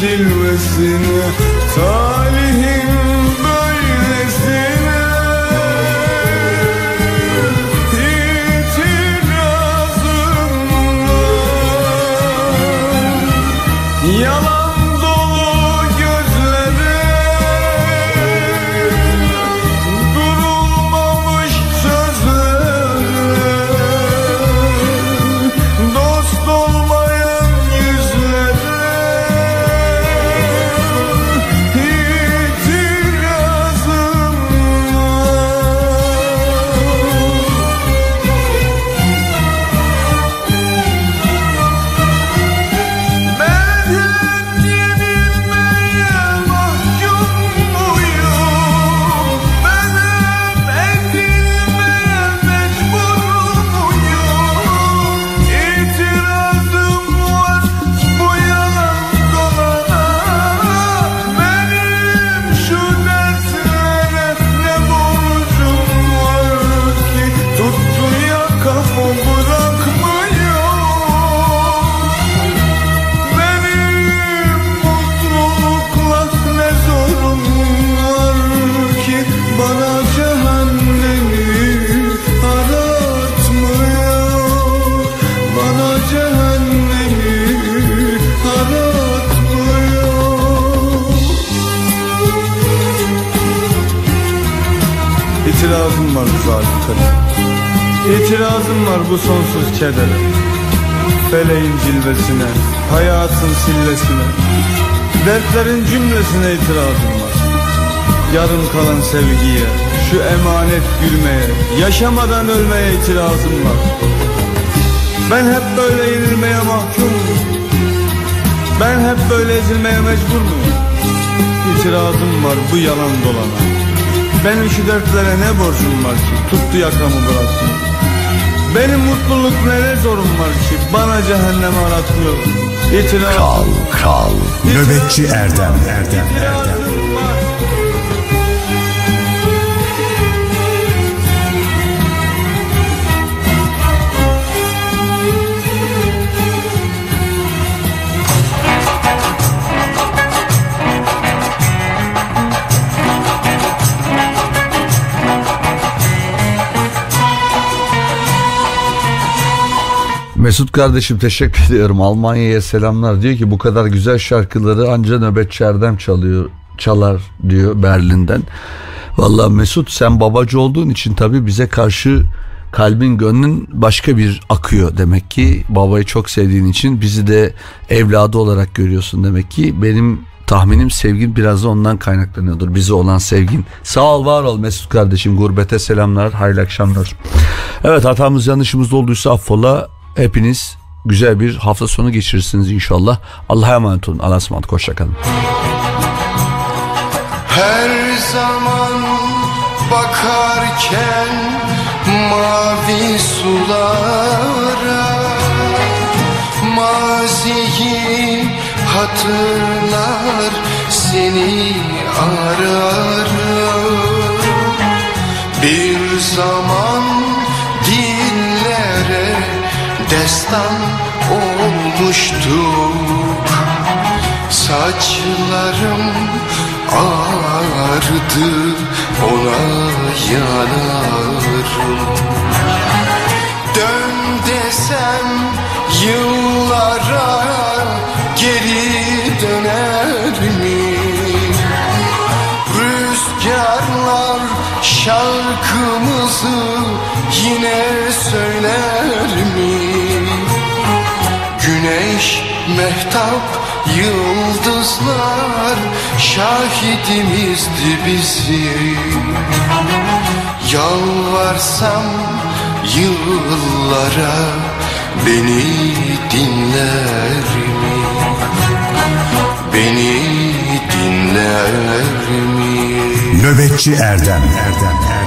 Hayatın cilvesine kedere Feleğin cilvesine Hayatın sillesine Dertlerin cümlesine itirazım var Yarım kalan sevgiye Şu emanet gülmeye Yaşamadan ölmeye itirazım var Ben hep böyle yenilmeye mahkumum Ben hep böyle ezilmeye mecbur muyum? İtirazım var bu yalan dolana. Benim şu dertlere ne borcum var ki? Tuttu yakamı bıraktı. Benim mutluluk ne ne zorum var ki? Bana cehennem aratmıyor. İtirazım Kral, kral. Nöbetçi Erdem, Erdem, Erdem. Mesut kardeşim teşekkür ediyorum. Almanya'ya selamlar. Diyor ki bu kadar güzel şarkıları anca nöbetçi Erdem çalıyor, çalar diyor Berlin'den. Vallahi Mesut sen babacı olduğun için tabii bize karşı kalbin gönlün başka bir akıyor demek ki. Babayı çok sevdiğin için bizi de evladı olarak görüyorsun demek ki. Benim tahminim sevgin biraz da ondan kaynaklanıyordur. Bize olan sevgin. Sağ ol var ol Mesut kardeşim. Gurbete selamlar. Hayırlı akşamlar. Evet hatamız yanlışımız olduysa affola. Hepiniz güzel bir hafta sonu geçirirsiniz inşallah. Allah'a emanet olun. Allah'a ısmarladık. Hoşçakalın. Her zaman bakarken mavi sulara Maziyi hatırlar seni ararım Bir zaman destan olmuştuk Saçlarım ağardı ona yanarım Dön desem yıllara geri döner mi? Rüzgarlar şarkımızı yine söyler mehtap, yıldızlar şahidimizdi bizim Yalvarsam yıllara beni dinler mi? Beni dinler mi? Nöbetçi Erdem, Erdem, Erdem.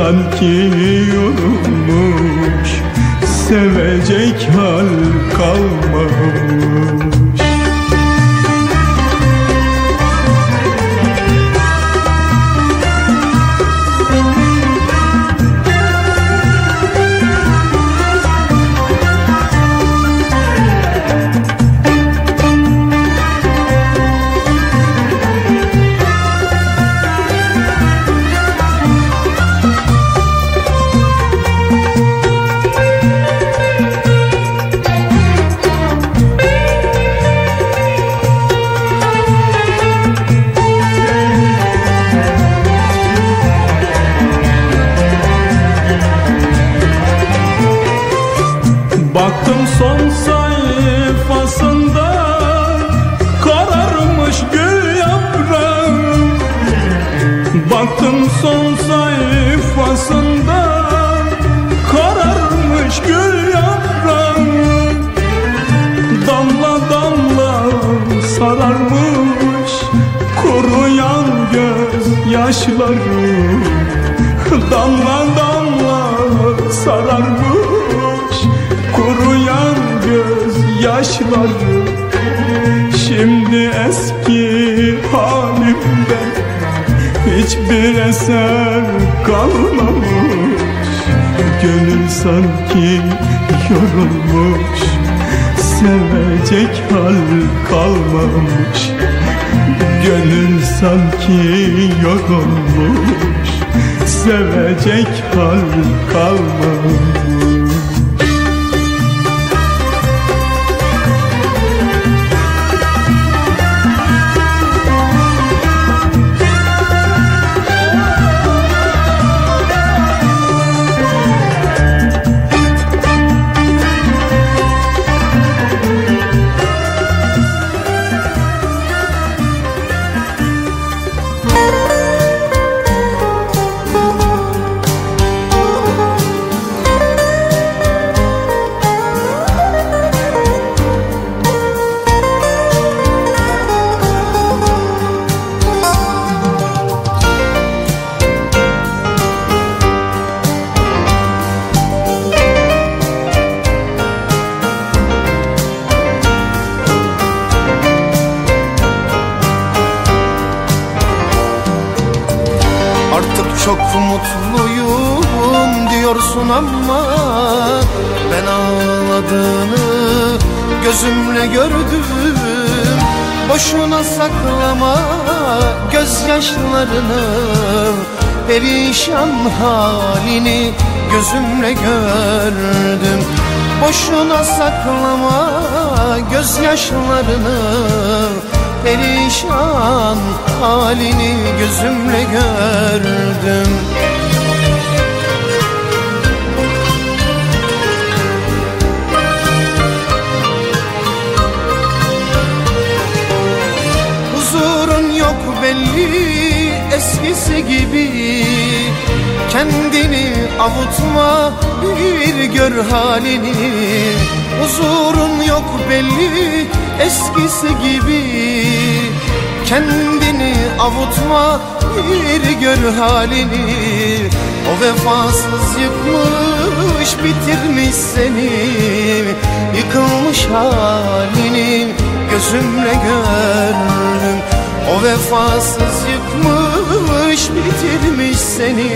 Sanki yorulmuş Sevecek hal kalmamış eser kalmamış. Gönül sanki yorulmuş. Sevecek hal kalmamış. Gönül sanki yorulmuş. Sevecek hal kalmamış halini gözümle gördüm. Boşuna saklama gözyaşlarını. Perişan halini gözümle gördüm. Huzurun yok belli eskisi gibi Kendini avutma bir gör halini. Huzurun yok belli eskisi gibi. Kendini avutma bir gör halini. O vefasız yıkmış bitirmiş seni. Yıkılmış halini gözümle gördüm O vefasız yıkmış bitirmiş seni.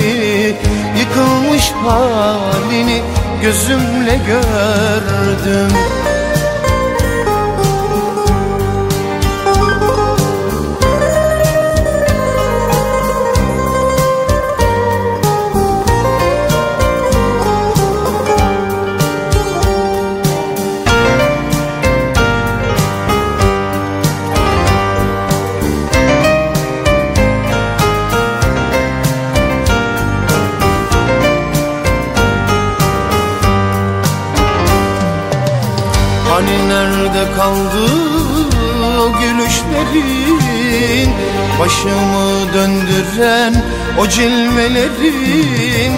Yıkılmış halini gözümle gördüm döndüren o cilvelerin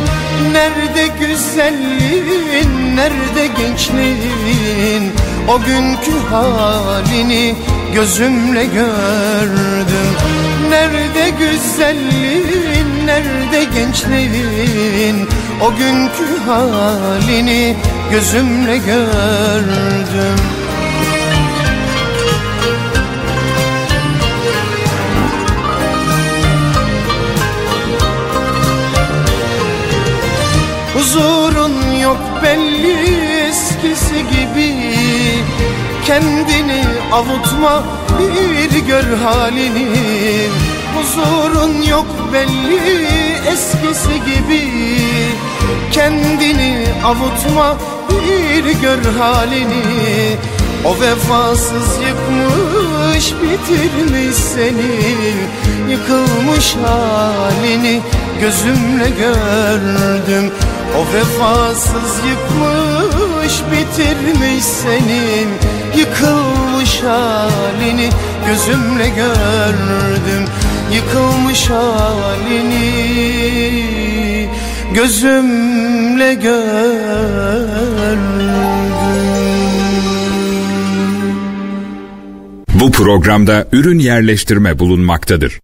Nerede güzelliğin, nerede gençliğin? O günkü halini gözümle gördüm. Nerede güzelliğin, nerede gençliğin? O günkü halini gözümle gördüm belli eskisi gibi Kendini avutma bir gör halini. Huzurun yok belli eskisi gibi Kendini avutma bir gör halini. O vefasız yıkmış bitirmiş seni Yıkılmış halini. Gözümle gördüm O vefasız yıkmış bitirmiş senin Yıkılmış halini. Gözümle gördüm Yıkılmış halini. Gözümle gördüm. Bu programda ürün yerleştirme bulunmaktadır.